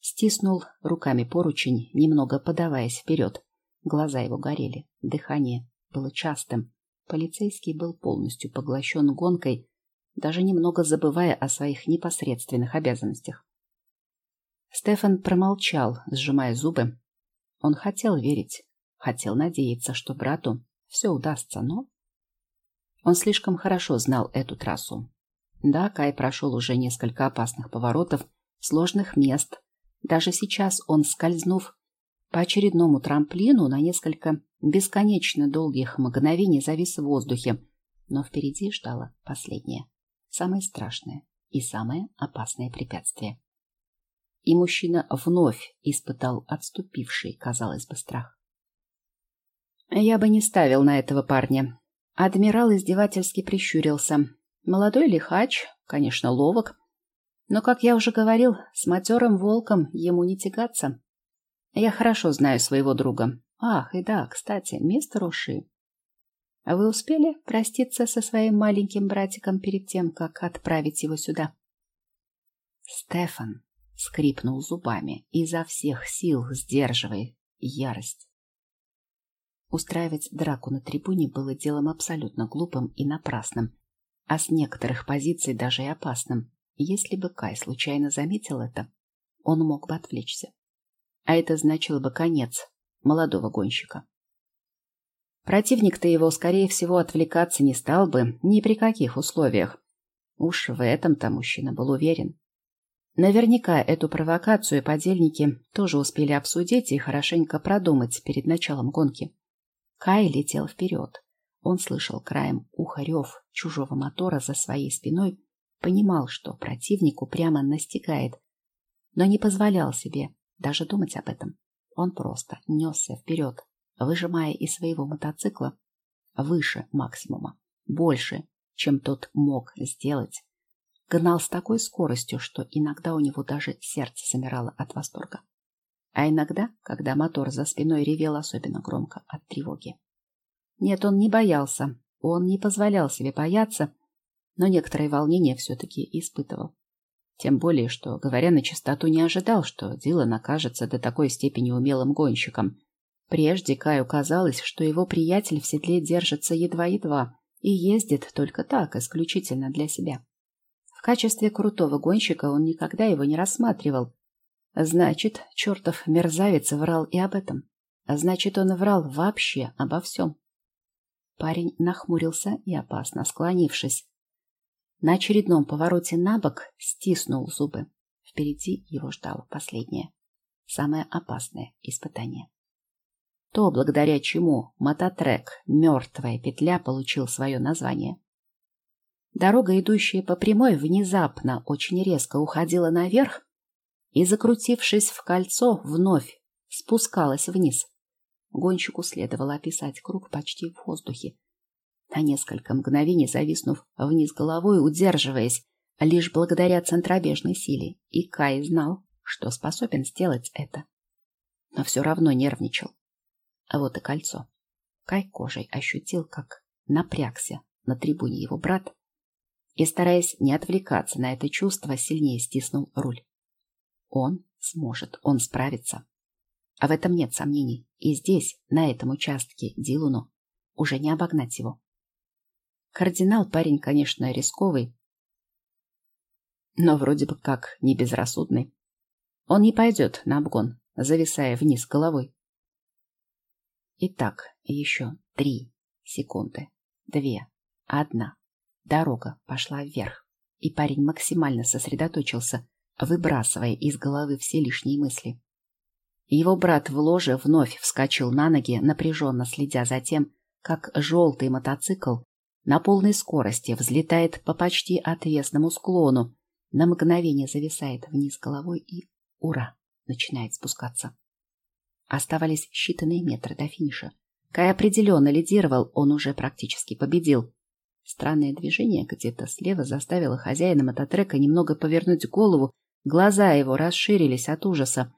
стиснул руками поручень, немного подаваясь вперед. Глаза его горели, дыхание было частым. Полицейский был полностью поглощен гонкой, даже немного забывая о своих непосредственных обязанностях. Стефан промолчал, сжимая зубы. Он хотел верить, хотел надеяться, что брату все удастся, но он слишком хорошо знал эту трассу. Да, Кай прошел уже несколько опасных поворотов, сложных мест. Даже сейчас он, скользнув по очередному трамплину, на несколько бесконечно долгих мгновений завис в воздухе, но впереди ждало последнее, самое страшное и самое опасное препятствие. И мужчина вновь испытал отступивший, казалось бы, страх. «Я бы не ставил на этого парня», Адмирал издевательски прищурился. Молодой лихач, конечно, ловок. Но, как я уже говорил, с матерым волком ему не тягаться. Я хорошо знаю своего друга. Ах, и да, кстати, мистер Уши. А вы успели проститься со своим маленьким братиком перед тем, как отправить его сюда? Стефан скрипнул зубами, изо всех сил сдерживая ярость. Устраивать драку на трибуне было делом абсолютно глупым и напрасным, а с некоторых позиций даже и опасным. Если бы Кай случайно заметил это, он мог бы отвлечься. А это значило бы конец молодого гонщика. Противник-то его, скорее всего, отвлекаться не стал бы ни при каких условиях. Уж в этом-то мужчина был уверен. Наверняка эту провокацию подельники тоже успели обсудить и хорошенько продумать перед началом гонки. Кай летел вперед. Он слышал краем уха рев чужого мотора за своей спиной, понимал, что противнику прямо настигает, но не позволял себе даже думать об этом. Он просто несся вперед, выжимая из своего мотоцикла выше максимума, больше, чем тот мог сделать. Гнал с такой скоростью, что иногда у него даже сердце замирало от восторга а иногда, когда мотор за спиной ревел особенно громко от тревоги. Нет, он не боялся, он не позволял себе бояться, но некоторое волнение все-таки испытывал. Тем более, что, говоря на чистоту, не ожидал, что Дилан окажется до такой степени умелым гонщиком. Прежде Каю казалось, что его приятель в седле держится едва-едва и ездит только так, исключительно для себя. В качестве крутого гонщика он никогда его не рассматривал, Значит, чертов мерзавец врал и об этом. Значит, он врал вообще обо всем. Парень нахмурился и, опасно склонившись, на очередном повороте на бок стиснул зубы. Впереди его ждало последнее, самое опасное испытание. То, благодаря чему мототрек «Мертвая петля» получил свое название. Дорога, идущая по прямой, внезапно, очень резко уходила наверх, и, закрутившись в кольцо, вновь спускалась вниз. Гонщику следовало описать круг почти в воздухе. На несколько мгновений зависнув вниз головой, удерживаясь, лишь благодаря центробежной силе, и Кай знал, что способен сделать это. Но все равно нервничал. А вот и кольцо. Кай кожей ощутил, как напрягся на трибуне его брат, и, стараясь не отвлекаться на это чувство, сильнее стиснул руль. Он сможет, он справится. А в этом нет сомнений. И здесь, на этом участке, Дилуну уже не обогнать его. Кардинал парень, конечно, рисковый, но вроде бы как не безрассудный. Он не пойдет на обгон, зависая вниз головой. Итак, еще три секунды. Две. Одна. Дорога пошла вверх, и парень максимально сосредоточился, выбрасывая из головы все лишние мысли. Его брат в ложе вновь вскочил на ноги, напряженно следя за тем, как желтый мотоцикл на полной скорости взлетает по почти отвесному склону, на мгновение зависает вниз головой и, ура, начинает спускаться. Оставались считанные метры до финиша. Кай определенно лидировал, он уже практически победил. Странное движение где-то слева заставило хозяина мототрека немного повернуть голову Глаза его расширились от ужаса.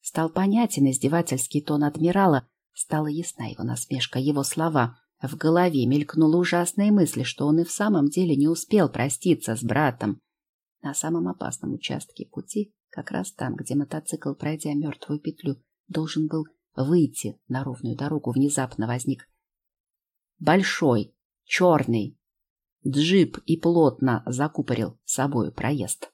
Стал понятен издевательский тон адмирала, Стала ясна его насмешка, его слова. В голове мелькнула ужасная мысль, что он и в самом деле не успел проститься с братом. На самом опасном участке пути, как раз там, где мотоцикл, пройдя мертвую петлю, должен был выйти на ровную дорогу, внезапно возник большой, черный джип и плотно закупорил собою проезд.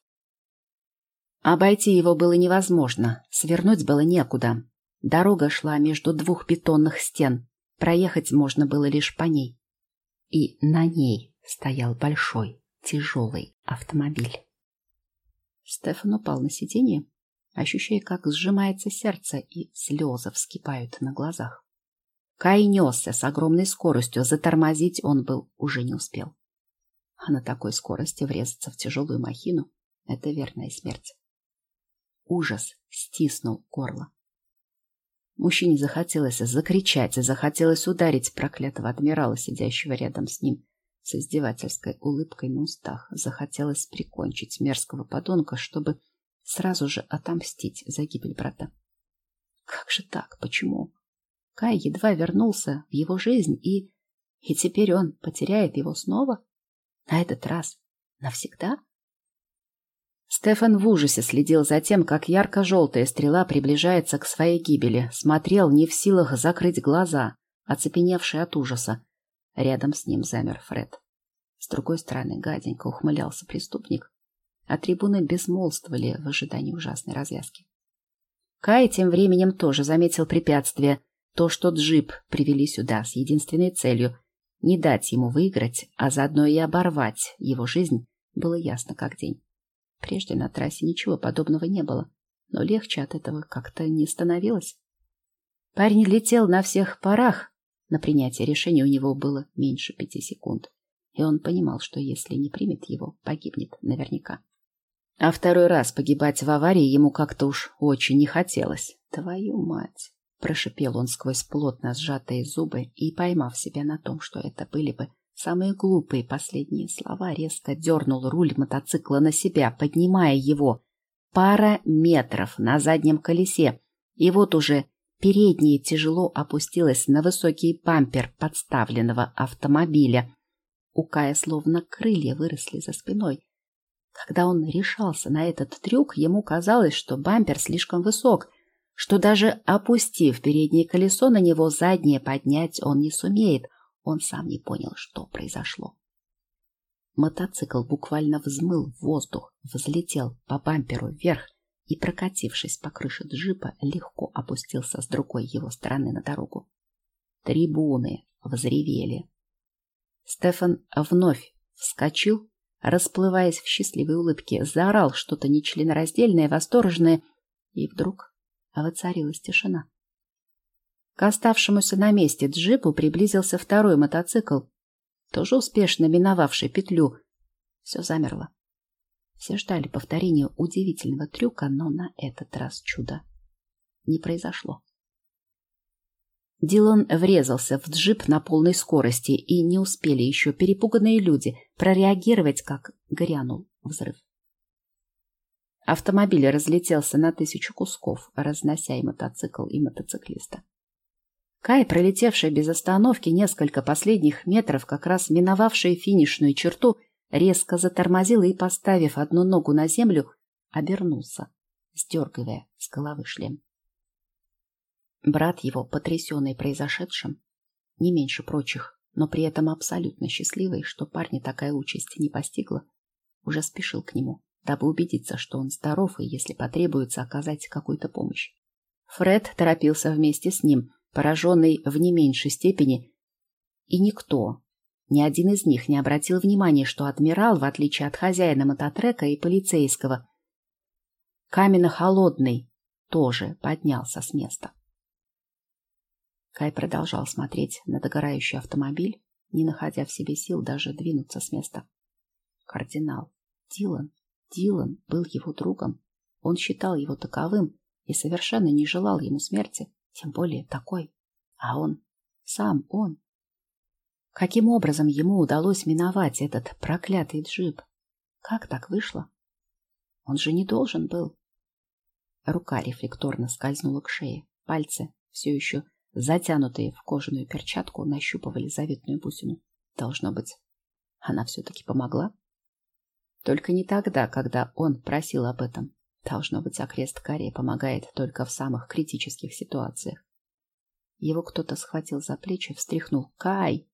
Обойти его было невозможно, свернуть было некуда. Дорога шла между двух бетонных стен, проехать можно было лишь по ней. И на ней стоял большой, тяжелый автомобиль. Стефан упал на сиденье, ощущая, как сжимается сердце и слезы вскипают на глазах. Кай несся с огромной скоростью, затормозить он был уже не успел. А на такой скорости врезаться в тяжелую махину — это верная смерть. Ужас стиснул горло. Мужчине захотелось закричать захотелось ударить проклятого адмирала, сидящего рядом с ним, с издевательской улыбкой на устах. Захотелось прикончить мерзкого подонка, чтобы сразу же отомстить за гибель брата. Как же так? Почему? Кай едва вернулся в его жизнь, и... И теперь он потеряет его снова? На этот раз? Навсегда? Стефан в ужасе следил за тем, как ярко-желтая стрела приближается к своей гибели, смотрел не в силах закрыть глаза, оцепеневший от ужаса. Рядом с ним замер Фред. С другой стороны гаденько ухмылялся преступник, а трибуны безмолвствовали в ожидании ужасной развязки. Кай тем временем тоже заметил препятствие, то, что джип привели сюда с единственной целью — не дать ему выиграть, а заодно и оборвать его жизнь, было ясно как день. Прежде на трассе ничего подобного не было, но легче от этого как-то не становилось. Парень летел на всех парах. На принятие решения у него было меньше пяти секунд. И он понимал, что если не примет его, погибнет наверняка. А второй раз погибать в аварии ему как-то уж очень не хотелось. Твою мать! Прошипел он сквозь плотно сжатые зубы и, поймав себя на том, что это были бы Самые глупые последние слова резко дернул руль мотоцикла на себя, поднимая его пара метров на заднем колесе. И вот уже переднее тяжело опустилось на высокий бампер подставленного автомобиля. У Кая словно крылья выросли за спиной. Когда он решался на этот трюк, ему казалось, что бампер слишком высок, что даже опустив переднее колесо на него заднее поднять он не сумеет — он сам не понял, что произошло. Мотоцикл буквально взмыл в воздух, взлетел по бамперу вверх и, прокатившись по крыше джипа, легко опустился с другой его стороны на дорогу. Трибуны взревели. Стефан вновь вскочил, расплываясь в счастливой улыбке, заорал что-то нечленораздельное, восторженное, и вдруг воцарилась тишина. К оставшемуся на месте джипу приблизился второй мотоцикл, тоже успешно миновавший петлю. Все замерло. Все ждали повторения удивительного трюка, но на этот раз чудо не произошло. Дилан врезался в джип на полной скорости, и не успели еще перепуганные люди прореагировать, как грянул взрыв. Автомобиль разлетелся на тысячу кусков, разнося и мотоцикл, и мотоциклиста. Кай, пролетевший без остановки несколько последних метров, как раз миновавший финишную черту, резко затормозил и, поставив одну ногу на землю, обернулся, сдергивая с головы шлем. Брат его, потрясенный произошедшим, не меньше прочих, но при этом абсолютно счастливый, что парня такая участь не постигла, уже спешил к нему, дабы убедиться, что он здоров и, если потребуется, оказать какую-то помощь. Фред торопился вместе с ним — пораженный в не меньшей степени, и никто, ни один из них не обратил внимания, что адмирал, в отличие от хозяина мототрека и полицейского, каменно-холодный, тоже поднялся с места. Кай продолжал смотреть на догорающий автомобиль, не находя в себе сил даже двинуться с места. Кардинал. Дилан. Дилан был его другом. Он считал его таковым и совершенно не желал ему смерти. Тем более такой. А он, сам он. Каким образом ему удалось миновать этот проклятый джип? Как так вышло? Он же не должен был. Рука рефлекторно скользнула к шее. Пальцы, все еще затянутые в кожаную перчатку, нащупывали заветную бусину. Должно быть, она все-таки помогла? Только не тогда, когда он просил об этом. Должно быть, окрест Кария помогает только в самых критических ситуациях. Его кто-то схватил за плечи, встряхнул. «Кай!»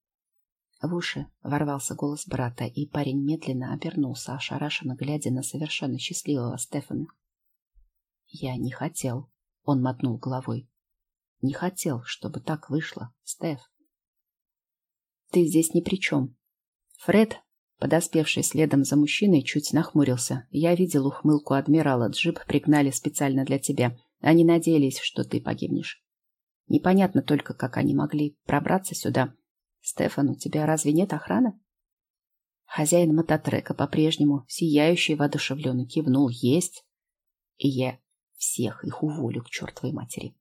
В уши ворвался голос брата, и парень медленно обернулся, ошарашенно глядя на совершенно счастливого Стефана. «Я не хотел», — он мотнул головой. «Не хотел, чтобы так вышло, Стеф». «Ты здесь ни при чем». Фред, подоспевший следом за мужчиной, чуть нахмурился. «Я видел ухмылку адмирала. Джип пригнали специально для тебя. Они надеялись, что ты погибнешь. Непонятно только, как они могли пробраться сюда» Стефан, у тебя разве нет охраны? Хозяин мототрека по-прежнему, сияющий воодушевленно, кивнул. Есть. И я всех их уволю к чертовой матери.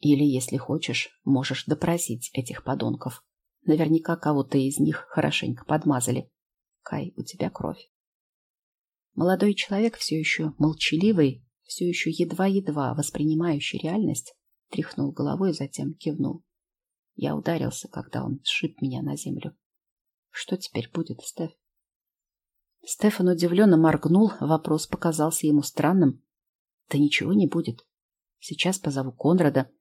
Или, если хочешь, можешь допросить этих подонков. Наверняка кого-то из них хорошенько подмазали. Кай, у тебя кровь. Молодой человек, все еще молчаливый, все еще едва-едва воспринимающий реальность, тряхнул головой, затем кивнул. Я ударился, когда он сшиб меня на землю. Что теперь будет, Стеф? Стефан удивленно моргнул, вопрос показался ему странным. Да ничего не будет. Сейчас позову Конрада.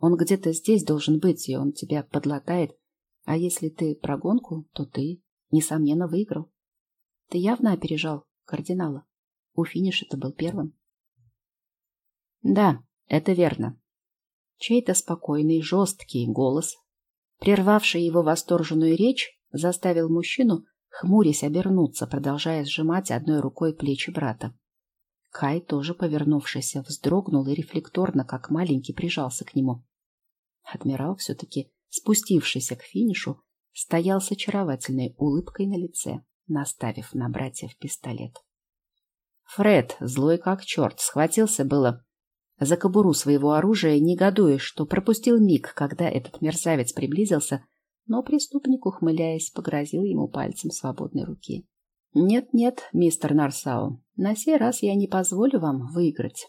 Он где-то здесь должен быть, и он тебя подлатает. А если ты про гонку, то ты, несомненно, выиграл. Ты явно опережал кардинала. У финиша ты был первым. Да, это верно. Чей-то спокойный, жесткий голос, прервавший его восторженную речь, заставил мужчину, хмурясь, обернуться, продолжая сжимать одной рукой плечи брата. Кай, тоже повернувшись, вздрогнул и рефлекторно, как маленький, прижался к нему. Адмирал, все-таки спустившийся к финишу, стоял с очаровательной улыбкой на лице, наставив на братьев пистолет. Фред, злой как черт, схватился было за кобуру своего оружия, негодуя, что пропустил миг, когда этот мерзавец приблизился, но преступник, ухмыляясь, погрозил ему пальцем свободной руки. «Нет-нет, мистер Нарсау, на сей раз я не позволю вам выиграть.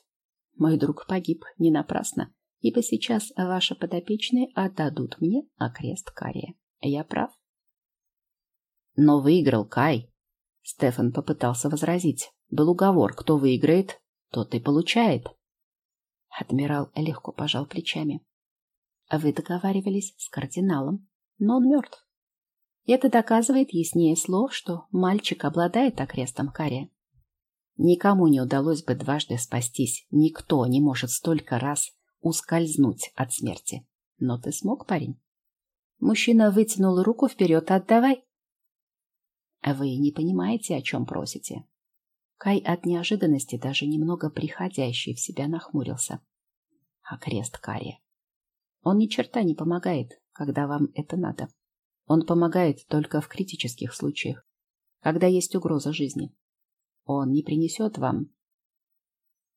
Мой друг погиб не напрасно, ибо сейчас ваши подопечные отдадут мне окрест Кария. Я прав?» «Но выиграл Кай», — Стефан попытался возразить. «Был уговор, кто выиграет, тот и получает». Адмирал легко пожал плечами. Вы договаривались с кардиналом, но он мертв. Это доказывает яснее слов, что мальчик обладает окрестом кария. Никому не удалось бы дважды спастись, никто не может столько раз ускользнуть от смерти. Но ты смог, парень? Мужчина вытянул руку вперед, отдавай. Вы не понимаете, о чем просите. Кай от неожиданности, даже немного приходящий в себя, нахмурился. А крест Карри. Он ни черта не помогает, когда вам это надо. Он помогает только в критических случаях, когда есть угроза жизни. Он не принесет вам.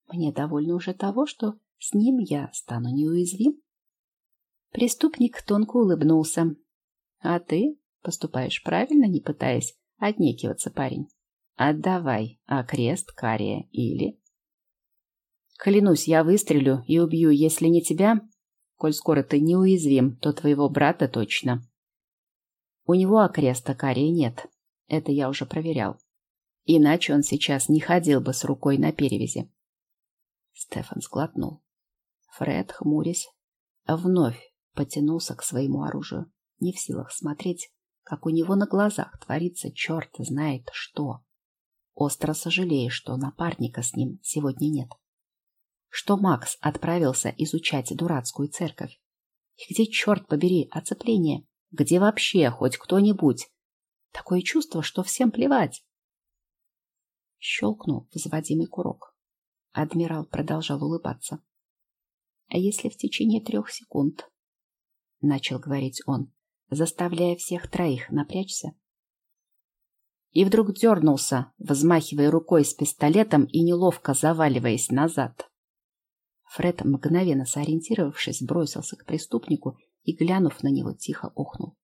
Мне довольно уже того, что с ним я стану неуязвим. Преступник тонко улыбнулся. А ты поступаешь правильно, не пытаясь отнекиваться, парень. Отдавай окрест Кария или... Клянусь, я выстрелю и убью, если не тебя, коль скоро ты неуязвим, то твоего брата точно. У него окреста Кария нет. Это я уже проверял. Иначе он сейчас не ходил бы с рукой на перевязи. Стефан сглотнул. Фред, хмурясь, вновь потянулся к своему оружию, не в силах смотреть, как у него на глазах творится черт знает что остро сожалея, что напарника с ним сегодня нет. Что Макс отправился изучать дурацкую церковь. И где, черт побери, оцепление? Где вообще хоть кто-нибудь? Такое чувство, что всем плевать. Щелкнул взводимый курок. Адмирал продолжал улыбаться. А если в течение трех секунд, начал говорить он, заставляя всех троих напрячься, и вдруг дернулся, взмахивая рукой с пистолетом и неловко заваливаясь назад. Фред, мгновенно сориентировавшись, бросился к преступнику и, глянув на него, тихо охнул.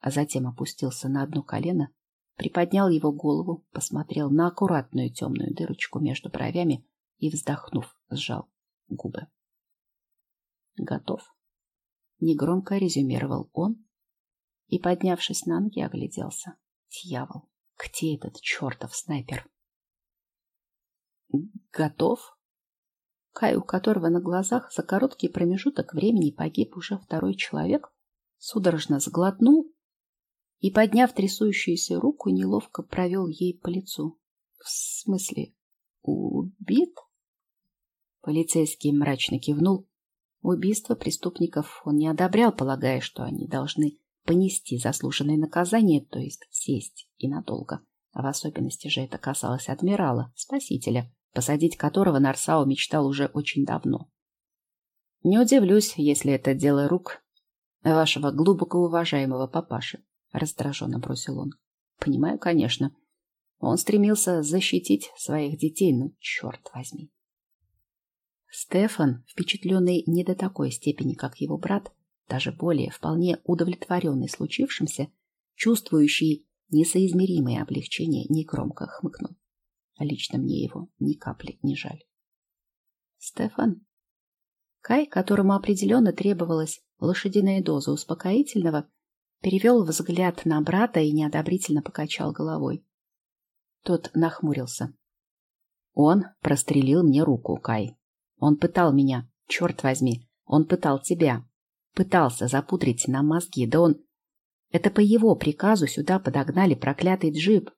А затем опустился на одно колено, приподнял его голову, посмотрел на аккуратную темную дырочку между бровями и, вздохнув, сжал губы. Готов. Негромко резюмировал он и, поднявшись на ноги, огляделся. Дьявол, где этот чертов снайпер? Готов? Кай, у которого на глазах за короткий промежуток времени погиб уже второй человек, судорожно сглотнул и, подняв трясущуюся руку, неловко провел ей по лицу. В смысле, убит? Полицейский мрачно кивнул. Убийство преступников он не одобрял, полагая, что они должны понести заслуженное наказание, то есть сесть и надолго. А в особенности же это касалось адмирала, спасителя, посадить которого Нарсау мечтал уже очень давно. Не удивлюсь, если это дело рук вашего глубоко уважаемого папаши, раздраженно бросил он. Понимаю, конечно. Он стремился защитить своих детей, но черт возьми. Стефан, впечатленный не до такой степени, как его брат, даже более вполне удовлетворенный случившимся, чувствующий несоизмеримое облегчение, негромко хмыкнул. Лично мне его ни капли не жаль. Стефан? Кай, которому определенно требовалась лошадиная доза успокоительного, перевел взгляд на брата и неодобрительно покачал головой. Тот нахмурился. Он прострелил мне руку, Кай. Он пытал меня, черт возьми, он пытал тебя. Пытался запудрить нам мозги, да он... Это по его приказу сюда подогнали проклятый джип.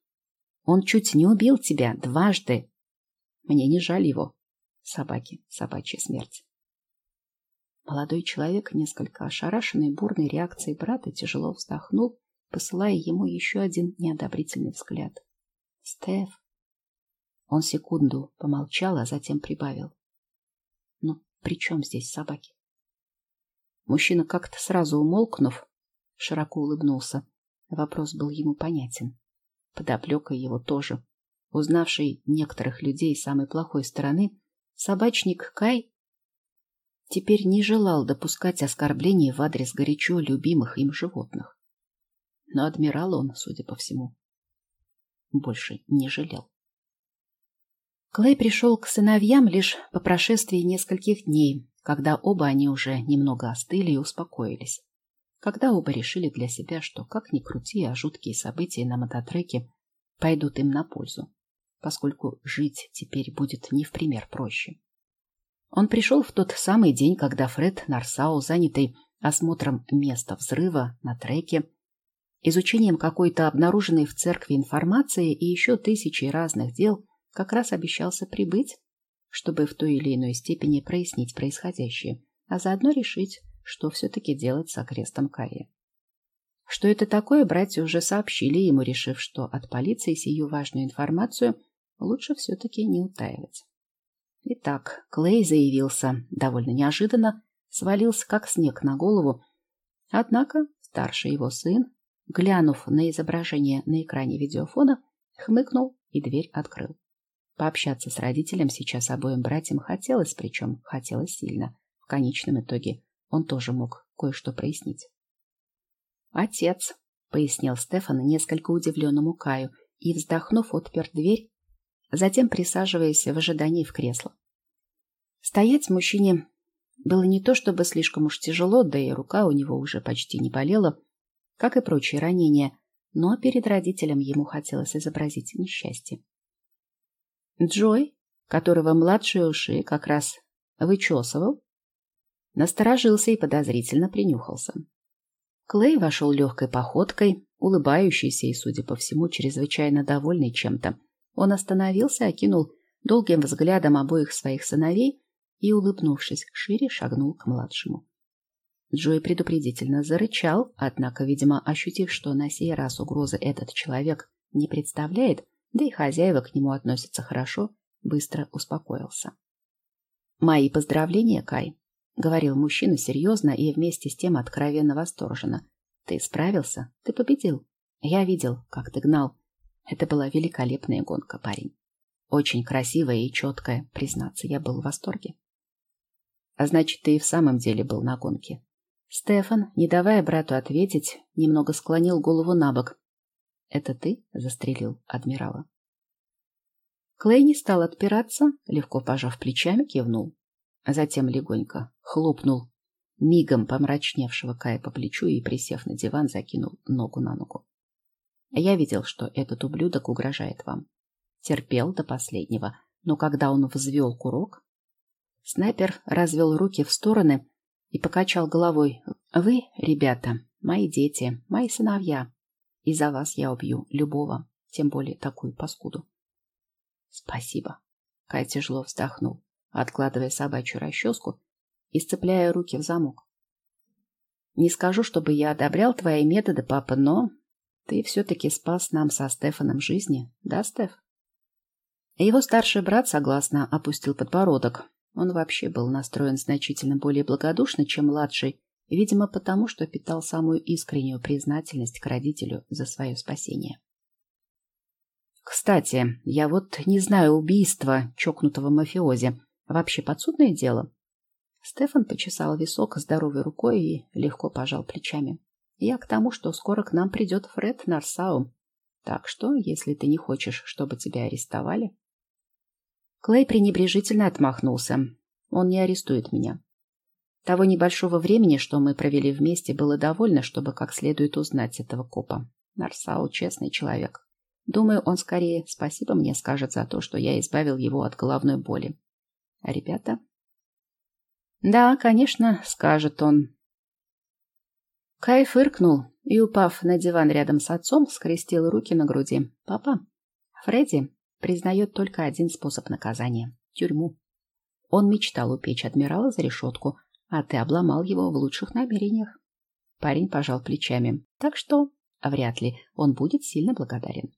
Он чуть не убил тебя дважды. Мне не жаль его. Собаки, собачья смерть. Молодой человек, несколько ошарашенный бурной реакцией брата, тяжело вздохнул, посылая ему еще один неодобрительный взгляд. «Стеф!» Он секунду помолчал, а затем прибавил. «Ну, при чем здесь собаки?» Мужчина, как-то сразу умолкнув, широко улыбнулся. Вопрос был ему понятен подоплека его тоже. Узнавший некоторых людей самой плохой стороны, собачник Кай теперь не желал допускать оскорблений в адрес горячо любимых им животных. Но адмирал он, судя по всему, больше не жалел. Клей пришел к сыновьям лишь по прошествии нескольких дней, когда оба они уже немного остыли и успокоились когда оба решили для себя, что как ни крути, а жуткие события на мототреке пойдут им на пользу, поскольку жить теперь будет не в пример проще. Он пришел в тот самый день, когда Фред Нарсау, занятый осмотром места взрыва на треке, изучением какой-то обнаруженной в церкви информации и еще тысячи разных дел, как раз обещался прибыть, чтобы в той или иной степени прояснить происходящее, а заодно решить, что все-таки делать с окрестом Каи. Что это такое, братья уже сообщили ему, решив, что от полиции сию важную информацию лучше все-таки не утаивать. Итак, Клей заявился довольно неожиданно, свалился как снег на голову. Однако старший его сын, глянув на изображение на экране видеофона, хмыкнул и дверь открыл. Пообщаться с родителем сейчас обоим братьям хотелось, причем хотелось сильно. В конечном итоге он тоже мог кое-что прояснить. «Отец», — пояснил Стефан несколько удивленному Каю и, вздохнув, отпер дверь, затем присаживаясь в ожидании в кресло. Стоять мужчине было не то чтобы слишком уж тяжело, да и рука у него уже почти не болела, как и прочие ранения, но перед родителем ему хотелось изобразить несчастье. Джой, которого младший уши как раз вычесывал, Насторожился и подозрительно принюхался. Клей вошел легкой походкой, улыбающийся и, судя по всему, чрезвычайно довольный чем-то. Он остановился, окинул долгим взглядом обоих своих сыновей и, улыбнувшись шире, шагнул к младшему. Джой предупредительно зарычал, однако, видимо, ощутив, что на сей раз угрозы этот человек не представляет, да и хозяева к нему относятся хорошо, быстро успокоился. «Мои поздравления, Кай. — говорил мужчина серьезно и вместе с тем откровенно восторженно. «Ты справился? Ты победил. Я видел, как ты гнал. Это была великолепная гонка, парень. Очень красивая и четкая, признаться, я был в восторге». «А значит, ты и в самом деле был на гонке». Стефан, не давая брату ответить, немного склонил голову на бок. «Это ты застрелил адмирала?» Клей не стал отпираться, легко пожав плечами, кивнул. Затем легонько хлопнул мигом помрачневшего Кая по плечу и, присев на диван, закинул ногу на ногу. Я видел, что этот ублюдок угрожает вам. Терпел до последнего, но когда он взвел курок... Снайпер развел руки в стороны и покачал головой. «Вы, ребята, мои дети, мои сыновья, и за вас я убью любого, тем более такую паскуду». «Спасибо», — Кай тяжело вздохнул, откладывая собачью расческу и сцепляя руки в замок. «Не скажу, чтобы я одобрял твои методы, папа, но ты все-таки спас нам со Стефаном жизни, да, Стеф?» Его старший брат согласно опустил подбородок. Он вообще был настроен значительно более благодушно, чем младший, видимо, потому что питал самую искреннюю признательность к родителю за свое спасение. «Кстати, я вот не знаю убийства чокнутого мафиози. Вообще подсудное дело?» Стефан почесал висок здоровой рукой и легко пожал плечами. «Я к тому, что скоро к нам придет Фред Нарсау. Так что, если ты не хочешь, чтобы тебя арестовали, Клей пренебрежительно отмахнулся. Он не арестует меня. Того небольшого времени, что мы провели вместе, было довольно, чтобы как следует узнать этого копа. Нарсау честный человек. Думаю, он скорее спасибо мне скажет за то, что я избавил его от головной боли. Ребята? Да, конечно, скажет он. Кай фыркнул и, упав на диван рядом с отцом, скрестил руки на груди. «Папа, Фредди, признает только один способ наказания – тюрьму. Он мечтал упечь адмирала за решетку, а ты обломал его в лучших намерениях. Парень пожал плечами. Так что, вряд ли, он будет сильно благодарен.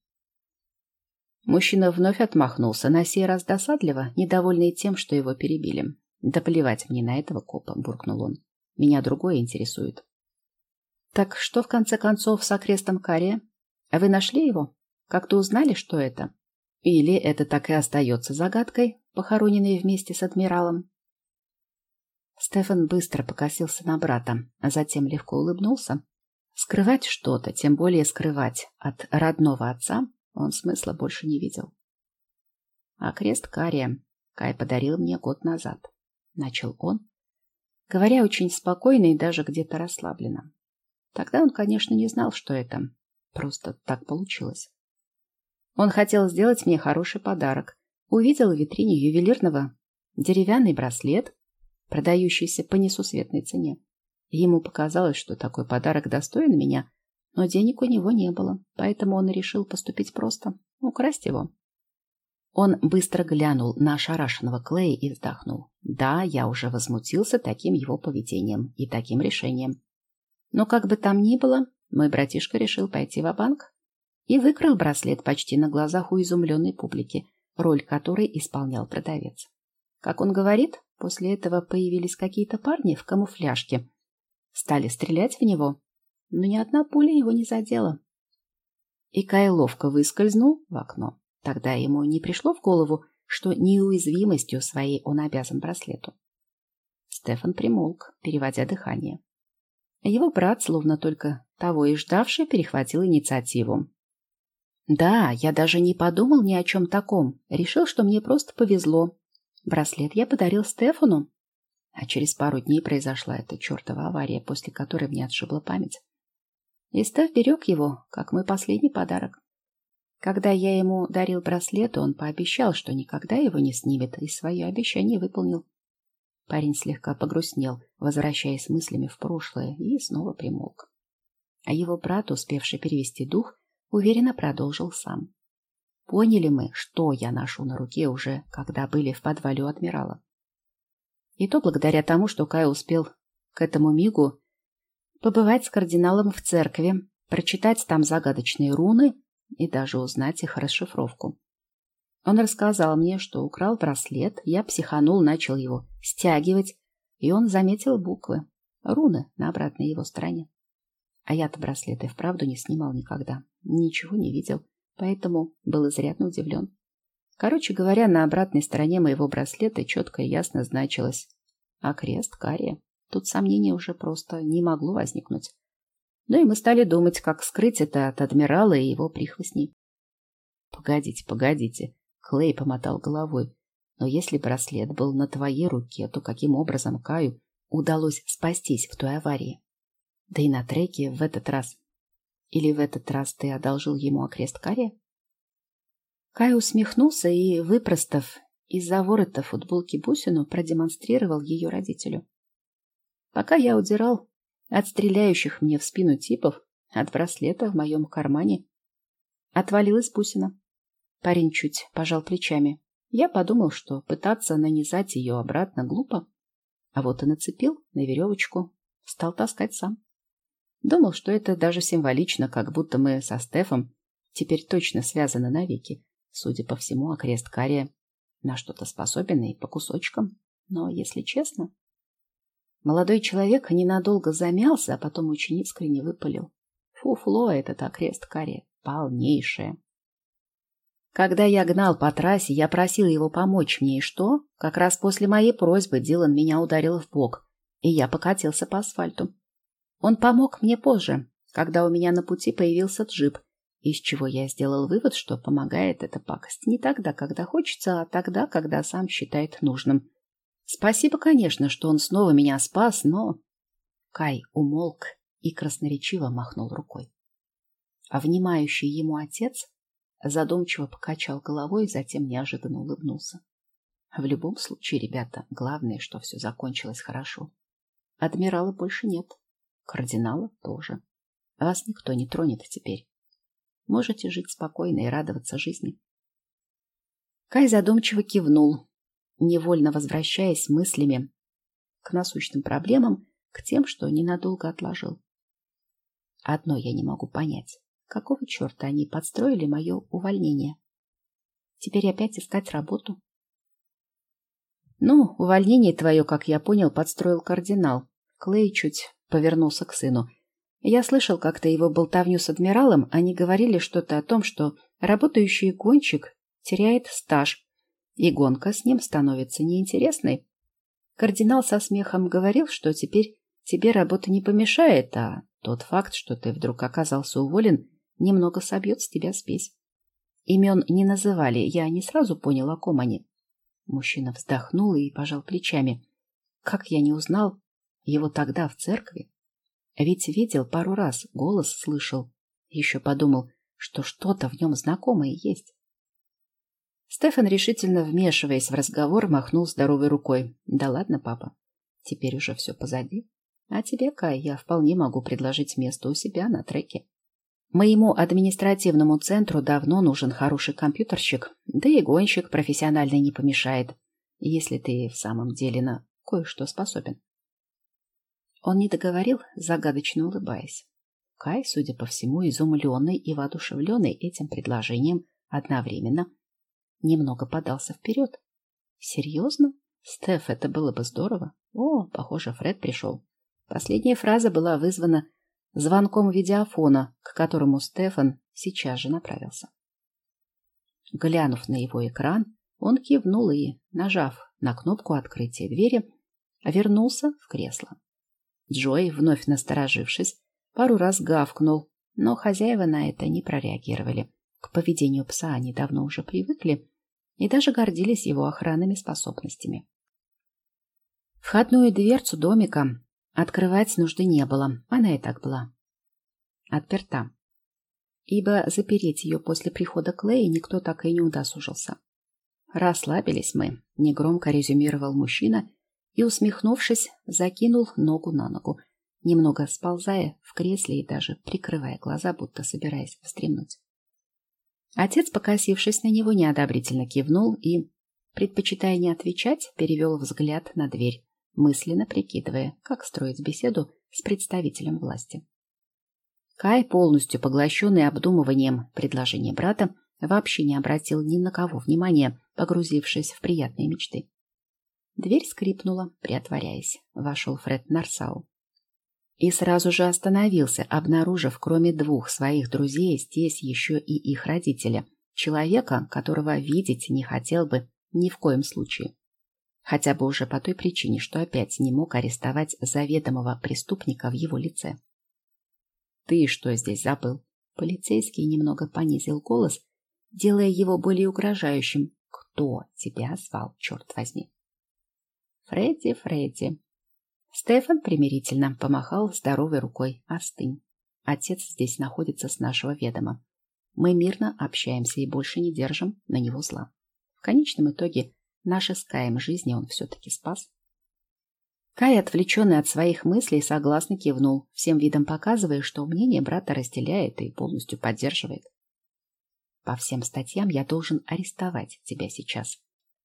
Мужчина вновь отмахнулся, на сей раз досадливо, недовольный тем, что его перебили. «Да плевать мне на этого копа», — буркнул он. «Меня другое интересует». «Так что, в конце концов, с окрестом Кария? Вы нашли его? Как-то узнали, что это?» Или это так и остается загадкой, похороненной вместе с адмиралом? Стефан быстро покосился на брата, а затем легко улыбнулся. Скрывать что-то, тем более скрывать от родного отца, он смысла больше не видел. А крест Кария Кай подарил мне год назад. Начал он, говоря очень спокойно и даже где-то расслабленно. Тогда он, конечно, не знал, что это. Просто так получилось. Он хотел сделать мне хороший подарок. Увидел в витрине ювелирного деревянный браслет, продающийся по несусветной цене. Ему показалось, что такой подарок достоин меня, но денег у него не было, поэтому он решил поступить просто — украсть его. Он быстро глянул на ошарашенного Клея и вздохнул. Да, я уже возмутился таким его поведением и таким решением. Но как бы там ни было, мой братишка решил пойти в банк и выкрал браслет почти на глазах у изумленной публики, роль которой исполнял продавец. Как он говорит, после этого появились какие-то парни в камуфляжке. Стали стрелять в него, но ни одна пуля его не задела. И Кай ловко выскользнул в окно. Тогда ему не пришло в голову, что неуязвимостью своей он обязан браслету. Стефан примолк, переводя дыхание. Его брат, словно только того и ждавший, перехватил инициативу. Да, я даже не подумал ни о чем таком. Решил, что мне просто повезло. Браслет я подарил Стефану. А через пару дней произошла эта чертова авария, после которой мне отшибла память. И Стеф берег его, как мой последний подарок. Когда я ему дарил браслет, он пообещал, что никогда его не снимет, и свое обещание выполнил. Парень слегка погрустнел, возвращаясь мыслями в прошлое, и снова примолк. А его брат, успевший перевести дух, уверенно продолжил сам. Поняли мы, что я ношу на руке уже, когда были в подвале у адмирала. И то благодаря тому, что Кай успел к этому мигу побывать с кардиналом в церкви, прочитать там загадочные руны и даже узнать их расшифровку. Он рассказал мне, что украл браслет, я психанул, начал его стягивать, и он заметил буквы, руны на обратной его стороне. А я-то браслеты вправду не снимал никогда. Ничего не видел, поэтому был изрядно удивлен. Короче говоря, на обратной стороне моего браслета четко и ясно значилось «А крест кария». Тут сомнений уже просто не могло возникнуть. Ну и мы стали думать, как скрыть это от адмирала и его прихвостней. «Погодите, погодите», — Клей помотал головой. «Но если браслет был на твоей руке, то каким образом Каю удалось спастись в той аварии. Да и на треке в этот раз. Или в этот раз ты одолжил ему окрест каре? Кай усмехнулся и, выпростав из-за ворота футболки бусину, продемонстрировал ее родителю. Пока я удирал от стреляющих мне в спину типов, от браслета в моем кармане, отвалилась бусина. Парень чуть пожал плечами. Я подумал, что пытаться нанизать ее обратно глупо. А вот и нацепил на веревочку, стал таскать сам. Думал, что это даже символично, как будто мы со Стефом теперь точно связаны навеки. Судя по всему, окрест Кария на что-то способен и по кусочкам. Но, если честно... Молодой человек ненадолго замялся, а потом очень искренне выпалил. Фуфло этот окрест Кария. Полнейшее. Когда я гнал по трассе, я просил его помочь мне, и что? Как раз после моей просьбы Дилан меня ударил в бок, и я покатился по асфальту. Он помог мне позже, когда у меня на пути появился джип, из чего я сделал вывод, что помогает эта пакость не тогда, когда хочется, а тогда, когда сам считает нужным. Спасибо, конечно, что он снова меня спас, но... Кай умолк и красноречиво махнул рукой. А внимающий ему отец Задумчиво покачал головой, затем неожиданно улыбнулся. В любом случае, ребята, главное, что все закончилось хорошо. Адмирала больше нет. Кардинала тоже. Вас никто не тронет теперь. Можете жить спокойно и радоваться жизни. Кай задумчиво кивнул, невольно возвращаясь мыслями к насущным проблемам, к тем, что ненадолго отложил. Одно я не могу понять. Какого черта они подстроили мое увольнение? Теперь опять искать работу? Ну, увольнение твое, как я понял, подстроил кардинал. Клей чуть повернулся к сыну. Я слышал как-то его болтовню с адмиралом. Они говорили что-то о том, что работающий гонщик теряет стаж, и гонка с ним становится неинтересной. Кардинал со смехом говорил, что теперь тебе работа не помешает, а тот факт, что ты вдруг оказался уволен, немного собьет с тебя спесь. Имен не называли, я не сразу понял, о ком они. Мужчина вздохнул и пожал плечами. Как я не узнал его тогда в церкви? Ведь видел пару раз, голос слышал. Еще подумал, что что-то в нем знакомое есть. Стефан, решительно вмешиваясь в разговор, махнул здоровой рукой. «Да ладно, папа, теперь уже все позади. А тебе, Кай, я вполне могу предложить место у себя на треке. Моему административному центру давно нужен хороший компьютерщик, да и гонщик профессиональный не помешает, если ты в самом деле на кое-что способен. Он не договорил, загадочно улыбаясь. Кай, судя по всему, изумленный и воодушевленный этим предложением одновременно, немного подался вперед. Серьезно? Стеф, это было бы здорово. О, похоже, Фред пришел. Последняя фраза была вызвана звонком видеофона, к которому Стефан сейчас же направился. Глянув на его экран, он кивнул и, нажав на кнопку открытия двери, вернулся в кресло. Джой, вновь насторожившись, пару раз гавкнул, но хозяева на это не прореагировали. К поведению пса они давно уже привыкли и даже гордились его охранными способностями. Входную дверцу домика Открывать нужды не было, она и так была. Отперта. Ибо запереть ее после прихода Клея никто так и не удосужился. Расслабились мы, негромко резюмировал мужчина и, усмехнувшись, закинул ногу на ногу, немного сползая в кресле и даже прикрывая глаза, будто собираясь встремнуть. Отец, покосившись на него, неодобрительно кивнул и, предпочитая не отвечать, перевел взгляд на дверь мысленно прикидывая, как строить беседу с представителем власти. Кай, полностью поглощенный обдумыванием предложения брата, вообще не обратил ни на кого внимания, погрузившись в приятные мечты. Дверь скрипнула, приотворяясь. Вошел Фред Нарсау. И сразу же остановился, обнаружив, кроме двух своих друзей, здесь еще и их родителя, человека, которого видеть не хотел бы ни в коем случае. Хотя бы уже по той причине, что опять не мог арестовать заведомого преступника в его лице. «Ты что здесь забыл?» Полицейский немного понизил голос, делая его более угрожающим. «Кто тебя звал, черт возьми?» «Фредди, Фредди». Стефан примирительно помахал здоровой рукой. Остынь. Отец здесь находится с нашего ведома. Мы мирно общаемся и больше не держим на него зла. В конечном итоге наши с Каем жизни он все-таки спас. Кай, отвлеченный от своих мыслей, согласно кивнул, всем видом показывая, что мнение брата разделяет и полностью поддерживает. По всем статьям я должен арестовать тебя сейчас.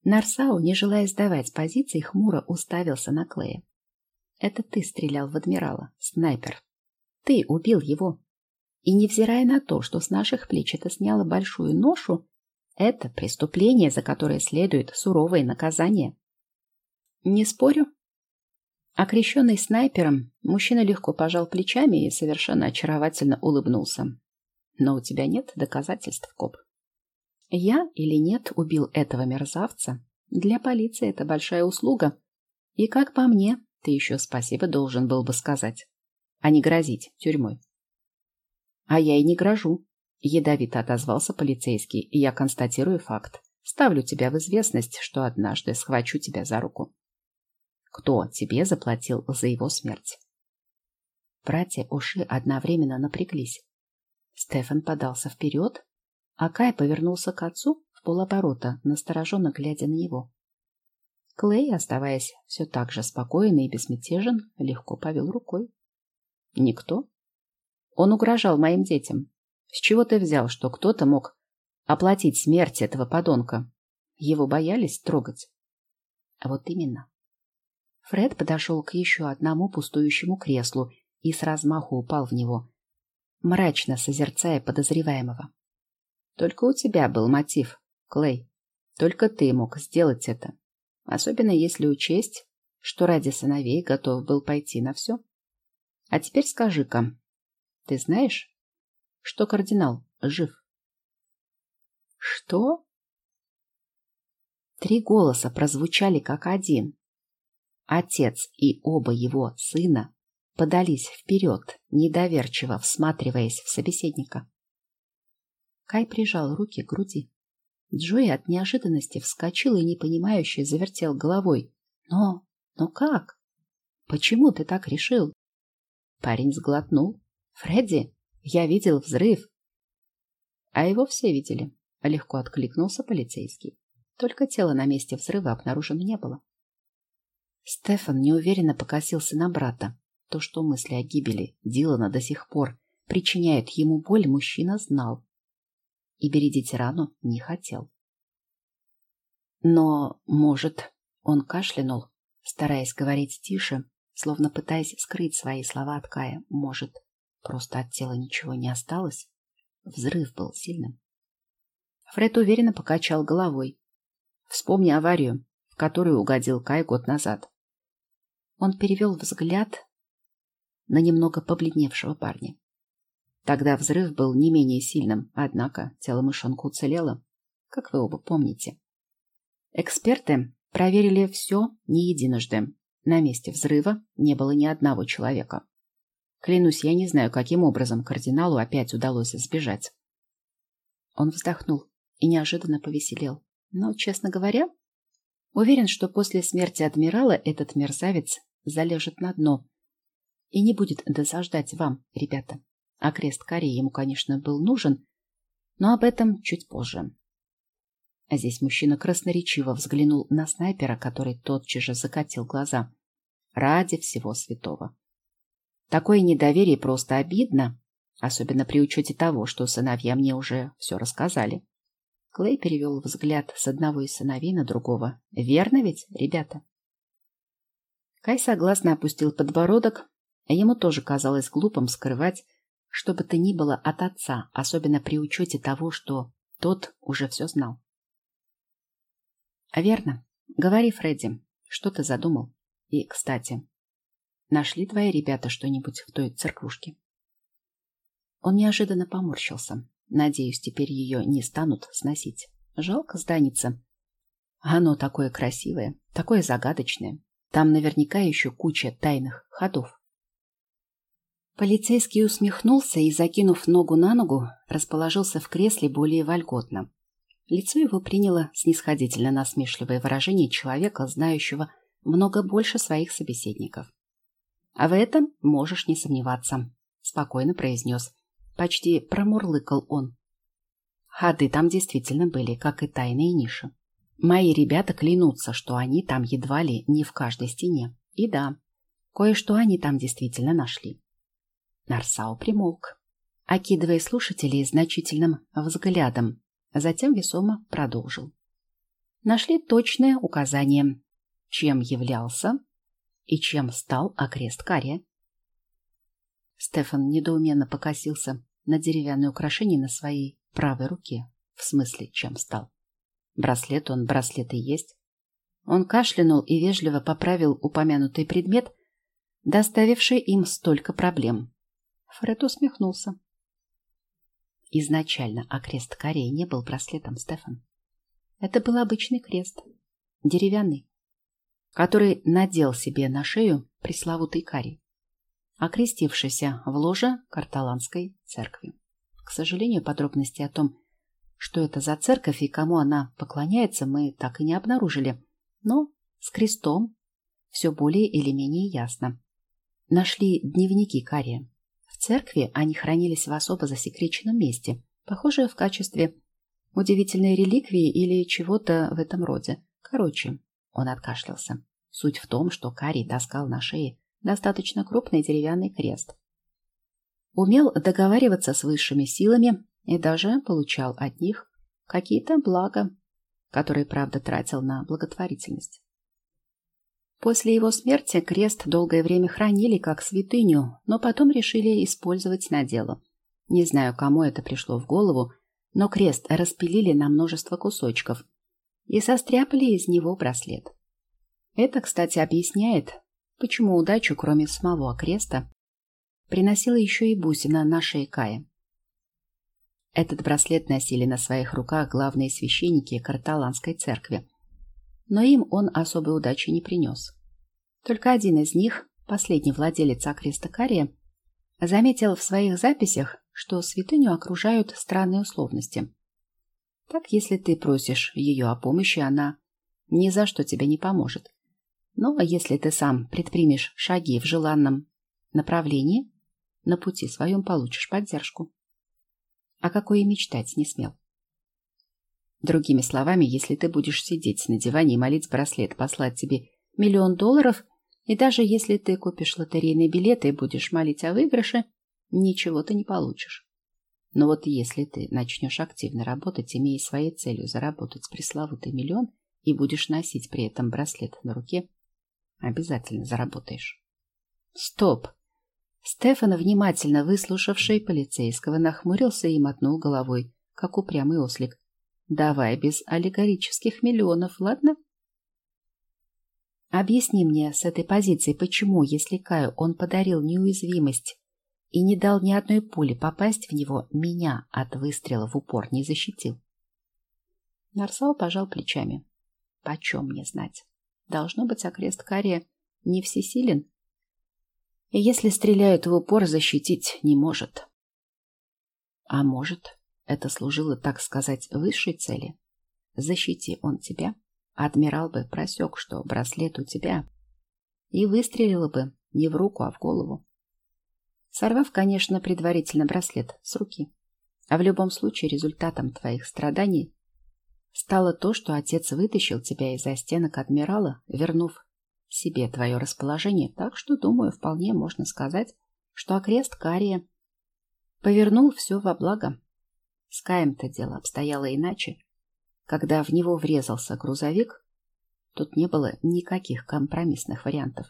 Нарсау, не желая сдавать позиции, хмуро уставился на Клея. Это ты стрелял в адмирала, снайпер. Ты убил его. И невзирая на то, что с наших плеч это сняло большую ношу, это преступление, за которое следует суровое наказание. Не спорю. Окрещенный снайпером, мужчина легко пожал плечами и совершенно очаровательно улыбнулся. Но у тебя нет доказательств, коп. Я или нет убил этого мерзавца? Для полиции это большая услуга. И, как по мне, ты еще спасибо должен был бы сказать, а не грозить тюрьмой. А я и не грожу. Ядовито отозвался полицейский, и я констатирую факт. Ставлю тебя в известность, что однажды схвачу тебя за руку. Кто тебе заплатил за его смерть? Братья Уши одновременно напряглись. Стефан подался вперед, а Кай повернулся к отцу в полоборота, настороженно глядя на него. Клей, оставаясь все так же спокоен и безмятежен, легко повел рукой. Никто. Он угрожал моим детям. С чего ты взял, что кто-то мог оплатить смерть этого подонка? Его боялись трогать. А вот именно. Фред подошел к еще одному пустующему креслу и с размаху упал в него, мрачно созерцая подозреваемого. Только у тебя был мотив, Клей. Только ты мог сделать это. Особенно если учесть, что ради сыновей готов был пойти на все. А теперь скажи-ка, ты знаешь, что кардинал жив? Что? Три голоса прозвучали как один. Отец и оба его сына подались вперед, недоверчиво всматриваясь в собеседника. Кай прижал руки к груди. Джои от неожиданности вскочил и непонимающе завертел головой. «Но... но как? Почему ты так решил?» Парень сглотнул. «Фредди, я видел взрыв». «А его все видели», — легко откликнулся полицейский. Только тело на месте взрыва обнаружено не было. Стефан неуверенно покосился на брата. То, что мысли о гибели Дилана до сих пор причиняют ему боль, мужчина знал и бередить рану не хотел. Но, может, он кашлянул, стараясь говорить тише, словно пытаясь скрыть свои слова от Кая. Может, просто от тела ничего не осталось? Взрыв был сильным. Фред уверенно покачал головой. Вспомни аварию, в которую угодил Кай год назад. Он перевел взгляд на немного побледневшего парня. Тогда взрыв был не менее сильным, однако тело мышонка уцелело, как вы оба помните. Эксперты проверили все не единожды. На месте взрыва не было ни одного человека. Клянусь, я не знаю, каким образом кардиналу опять удалось сбежать. Он вздохнул и неожиданно повеселел. Но, честно говоря, уверен, что после смерти адмирала этот мерзавец залежет на дно и не будет досаждать вам, ребята. А крест Кари ему, конечно, был нужен, но об этом чуть позже. А здесь мужчина красноречиво взглянул на снайпера, который тотчас же закатил глаза. Ради всего святого. Такое недоверие просто обидно, особенно при учете того, что сыновья мне уже все рассказали. Клей перевел взгляд с одного из сыновей на другого. Верно ведь, ребята? Кай согласно опустил подбородок, а ему тоже казалось глупым скрывать, что бы то ни было от отца, особенно при учете того, что тот уже все знал. А верно. Говори, Фредди, что ты задумал? И, кстати, нашли твои ребята что-нибудь в той церквушке? Он неожиданно поморщился. Надеюсь, теперь ее не станут сносить. Жалко зданица. Оно такое красивое, такое загадочное. Там наверняка еще куча тайных ходов. Полицейский усмехнулся и, закинув ногу на ногу, расположился в кресле более вольготно. Лицо его приняло снисходительно насмешливое выражение человека, знающего много больше своих собеседников. А в этом можешь не сомневаться, спокойно произнес. Почти промурлыкал он. Ходы там действительно были, как и тайные ниши. Мои ребята клянутся, что они там едва ли не в каждой стене. И да, кое-что они там действительно нашли. Нарсау примолк, окидывая слушателей значительным взглядом, затем весомо продолжил. Нашли точное указание, чем являлся и чем стал окрест Кария. Стефан недоуменно покосился на деревянное украшение на своей правой руке. В смысле, чем стал? Браслет он, браслет и есть. Он кашлянул и вежливо поправил упомянутый предмет, доставивший им столько проблем. Фред усмехнулся. Изначально окрест Кореи не был браслетом, Стефан. Это был обычный крест, деревянный, который надел себе на шею пресловутый Карий, окрестившийся в ложе карталанской церкви. К сожалению, подробности о том, что это за церковь и кому она поклоняется, мы так и не обнаружили. Но с крестом все более или менее ясно. Нашли дневники Кария. Церкви они хранились в особо засекреченном месте, похоже, в качестве удивительной реликвии или чего-то в этом роде. Короче, он откашлялся. Суть в том, что Карий таскал на шее достаточно крупный деревянный крест. Умел договариваться с высшими силами и даже получал от них какие-то блага, которые, правда, тратил на благотворительность. После его смерти крест долгое время хранили как святыню, но потом решили использовать на дело. Не знаю, кому это пришло в голову, но крест распилили на множество кусочков и состряпали из него браслет. Это, кстати, объясняет, почему удачу, кроме самого креста, приносила еще и бусина на шее Кая. Этот браслет носили на своих руках главные священники карталанской церкви. Но им он особой удачи не принес. Только один из них, последний владелец Акреста Кария, заметил в своих записях, что святыню окружают странные условности. Так, если ты просишь ее о помощи, она ни за что тебе не поможет. Но если ты сам предпримешь шаги в желанном направлении, на пути своем получишь поддержку о какой и мечтать не смел. Другими словами, если ты будешь сидеть на диване и молить браслет послать тебе миллион долларов, и даже если ты купишь лотерейные билеты и будешь молить о выигрыше, ничего ты не получишь. Но вот если ты начнешь активно работать, имея своей целью заработать пресловутый миллион, и будешь носить при этом браслет на руке, обязательно заработаешь. Стоп! Стефан, внимательно выслушавший полицейского, нахмурился и мотнул головой, как упрямый ослик. «Давай без аллегорических миллионов, ладно?» «Объясни мне с этой позиции, почему, если Каю он подарил неуязвимость и не дал ни одной пули попасть в него, меня от выстрела в упор не защитил?» Нарсал пожал плечами. «Почем мне знать? Должно быть, окрест Кария не всесилен, и если стреляют в упор, защитить не может. А может, это служило, так сказать, высшей цели? Защити он тебя, адмирал бы просек, что браслет у тебя, и выстрелил бы не в руку, а в голову. Сорвав, конечно, предварительно браслет с руки. А в любом случае результатом твоих страданий стало то, что отец вытащил тебя из-за стенок адмирала, вернув себе твое расположение, так что, думаю, вполне можно сказать, что окрест Кария повернул все во благо. С Каем-то дело обстояло иначе. Когда в него врезался грузовик, тут не было никаких компромиссных вариантов.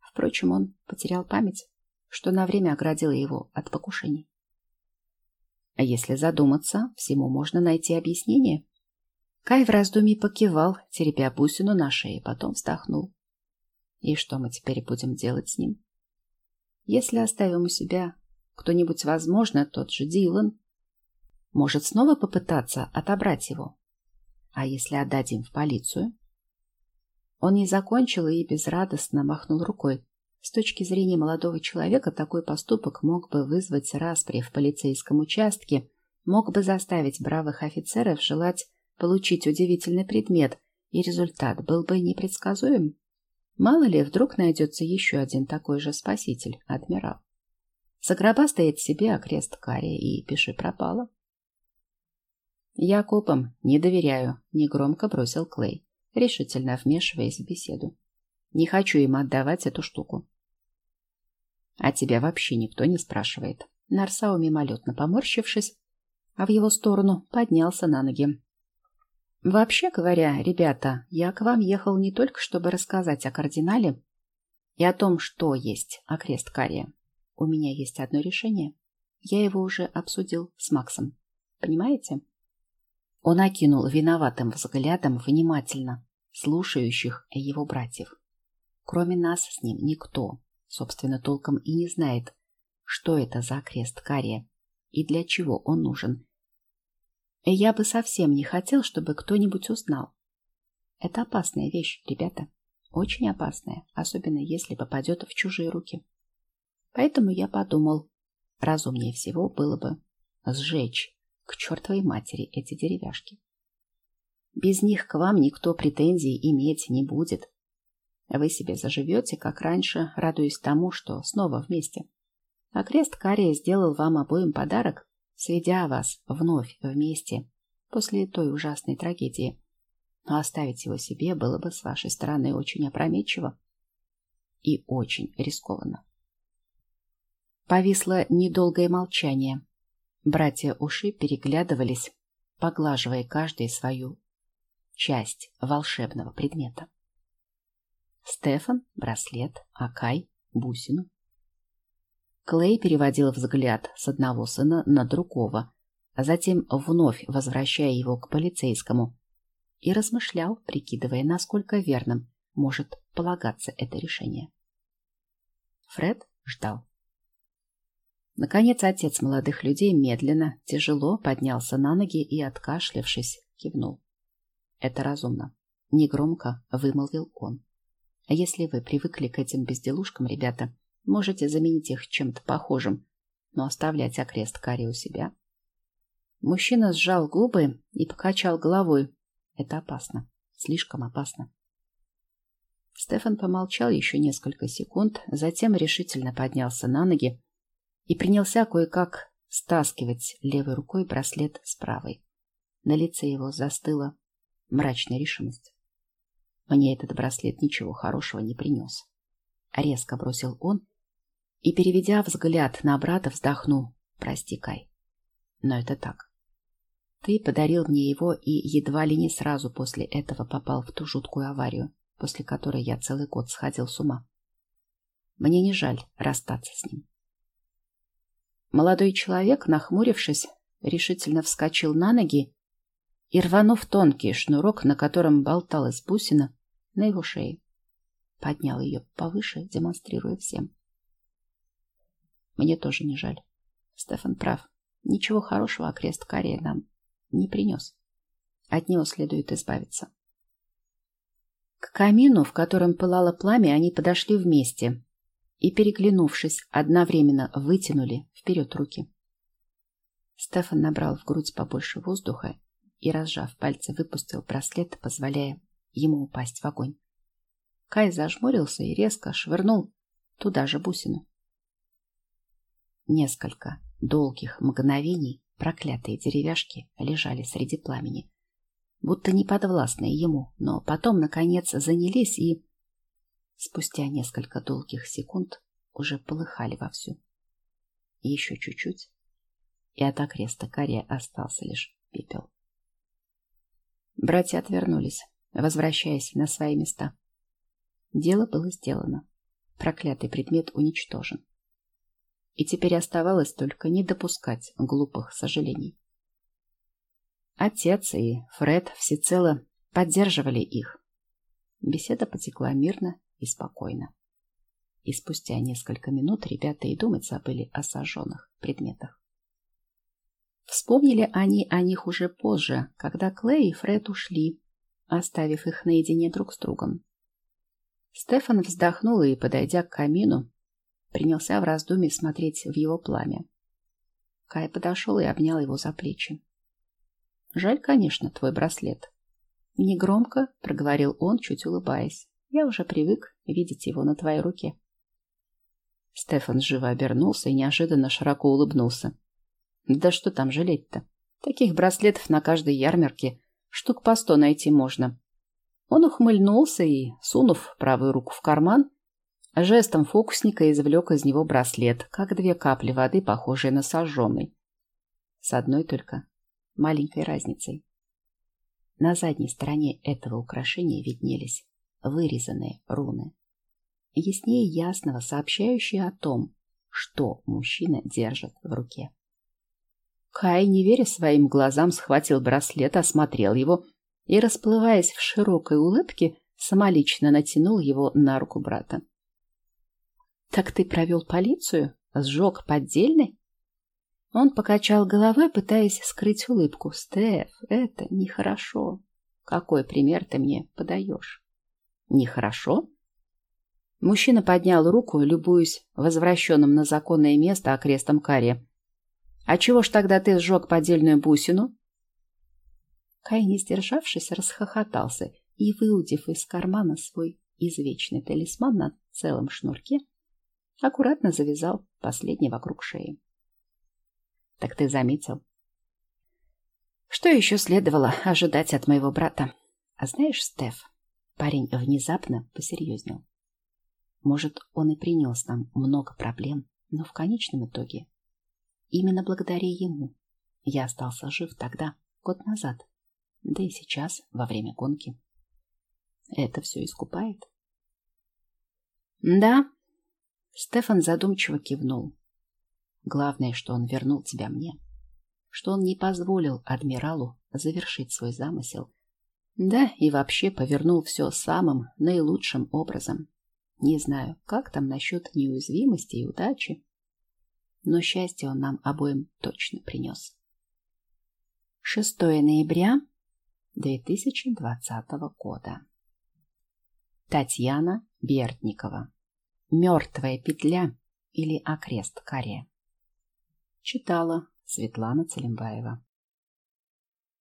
Впрочем, он потерял память, что на время оградило его от покушений. А если задуматься, всему можно найти объяснение. Кай в раздумье покивал, теребя бусину на шее, потом вздохнул. И что мы теперь будем делать с ним? Если оставим у себя кто-нибудь, возможно, тот же Дилан, может снова попытаться отобрать его. А если отдадим в полицию? Он не закончил и безрадостно махнул рукой. С точки зрения молодого человека такой поступок мог бы вызвать распри в полицейском участке, мог бы заставить бравых офицеров желать получить удивительный предмет, и результат был бы непредсказуем. Мало ли, вдруг найдется еще один такой же спаситель, адмирал. Загробастает себе окрест кария и пиши пропало. Я копам не доверяю, негромко бросил Клей, решительно вмешиваясь в беседу. Не хочу им отдавать эту штуку. А тебя вообще никто не спрашивает. Нарсау, мимолетно поморщившись, а в его сторону поднялся на ноги. Вообще говоря, ребята, я к вам ехал не только, чтобы рассказать о кардинале и о том, что есть окрест Кария. У меня есть одно решение. Я его уже обсудил с Максом. Понимаете? Он окинул виноватым взглядом внимательно слушающих его братьев. Кроме нас с ним никто, собственно, толком и не знает, что это за крест Кария и для чего он нужен. И я бы совсем не хотел, чтобы кто-нибудь узнал. Это опасная вещь, ребята. Очень опасная, особенно если попадет в чужие руки. Поэтому я подумал, разумнее всего было бы сжечь к чертовой матери эти деревяшки. Без них к вам никто претензий иметь не будет. Вы себе заживете, как раньше, радуясь тому, что снова вместе. А крест Кария сделал вам обоим подарок, сведя вас вновь вместе после той ужасной трагедии. Но оставить его себе было бы с вашей стороны очень опрометчиво и очень рискованно. Повисло недолгое молчание. Братья Уши переглядывались, поглаживая каждый свою часть волшебного предмета. Стефан — браслет, Акай — бусину. Клей переводил взгляд с одного сына на другого, а затем вновь возвращая его к полицейскому, и размышлял, прикидывая, насколько верным может полагаться это решение. Фред ждал. Наконец отец молодых людей медленно, тяжело поднялся на ноги и, откашлявшись, кивнул. Это разумно. Негромко вымолвил он. А если вы привыкли к этим безделушкам, ребята, можете заменить их чем-то похожим, но оставлять окрест кари у себя. Мужчина сжал губы и покачал головой. Это опасно. Слишком опасно. Стефан помолчал еще несколько секунд, затем решительно поднялся на ноги и принялся кое-как стаскивать левой рукой браслет с правой. На лице его застыла мрачная решимость. Мне этот браслет ничего хорошего не принес. Резко бросил он и, переведя взгляд на брата, вздохнул. Прости, Кай. Но это так. Ты подарил мне его и едва ли не сразу после этого попал в ту жуткую аварию, после которой я целый год сходил с ума. Мне не жаль расстаться с ним. Молодой человек, нахмурившись, решительно вскочил на ноги и, рванув тонкий шнурок, на котором болталась бусина, на его шее, поднял ее повыше, демонстрируя всем. Мне тоже не жаль. Стефан прав. Ничего хорошего окрест Кария нам не принес. От него следует избавиться. К камину, в котором пылало пламя, они подошли вместе и, переглянувшись, одновременно вытянули вперед руки. Стефан набрал в грудь побольше воздуха и, разжав пальцы, выпустил браслет, позволяя ему упасть в огонь. Кай зажмурился и резко швырнул туда же бусину. Несколько долгих мгновений проклятые деревяшки лежали среди пламени, будто не подвластные ему, но потом, наконец, занялись и, спустя несколько долгих секунд, уже полыхали вовсю. Еще чуть-чуть, и от окреста кария остался лишь пепел. Братья отвернулись, возвращаясь на свои места. Дело было сделано. Проклятый предмет уничтожен. И теперь оставалось только не допускать глупых сожалений. Отец и Фред всецело поддерживали их. Беседа потекла мирно и спокойно. И спустя несколько минут ребята и думать забыли о сожженных предметах. Вспомнили они о них уже позже, когда Клей и Фред ушли, оставив их наедине друг с другом. Стефан вздохнул и, подойдя к камину, принялся в раздумье смотреть в его пламя. Кай подошел и обнял его за плечи. «Жаль, конечно, твой браслет». Негромко проговорил он, чуть улыбаясь. Я уже привык видеть его на твоей руке. Стефан живо обернулся и неожиданно широко улыбнулся. Да что там жалеть-то? Таких браслетов на каждой ярмарке штук по сто найти можно. Он ухмыльнулся и, сунув правую руку в карман, жестом фокусника извлек из него браслет, как две капли воды, похожие на сожженный. С одной только маленькой разницей. На задней стороне этого украшения виднелись вырезанные руны. Яснее ясного, сообщающие о том, что мужчина держит в руке. Кай, не веря своим глазам, схватил браслет, осмотрел его и, расплываясь в широкой улыбке, самолично натянул его на руку брата. «Так ты провел полицию? Сжег поддельный?» Он покачал головой, пытаясь скрыть улыбку. «Стеф, это нехорошо. Какой пример ты мне подаешь?» «Нехорошо?» Мужчина поднял руку, любуясь возвращенным на законное место окрестом каре. «А чего ж тогда ты сжег поддельную бусину?» Кай, не сдержавшись, расхохотался и, выудив из кармана свой извечный талисман на целом шнурке, аккуратно завязал последний вокруг шеи. Так ты заметил? Что еще следовало ожидать от моего брата? А знаешь, Стеф, парень внезапно посерьезнел. Может, он и принес нам много проблем, но в конечном итоге именно благодаря ему я остался жив тогда, год назад, да и сейчас, во время гонки. Это все искупает? Да, Стефан задумчиво кивнул. Главное, что он вернул тебя мне. Что он не позволил адмиралу завершить свой замысел. Да, и вообще повернул все самым наилучшим образом. Не знаю, как там насчет неуязвимости и удачи, но счастье он нам обоим точно принес. 6 ноября 2020 года. Татьяна Бердникова. Мертвая петля или окрест каре. Читала Светлана Целимбаева.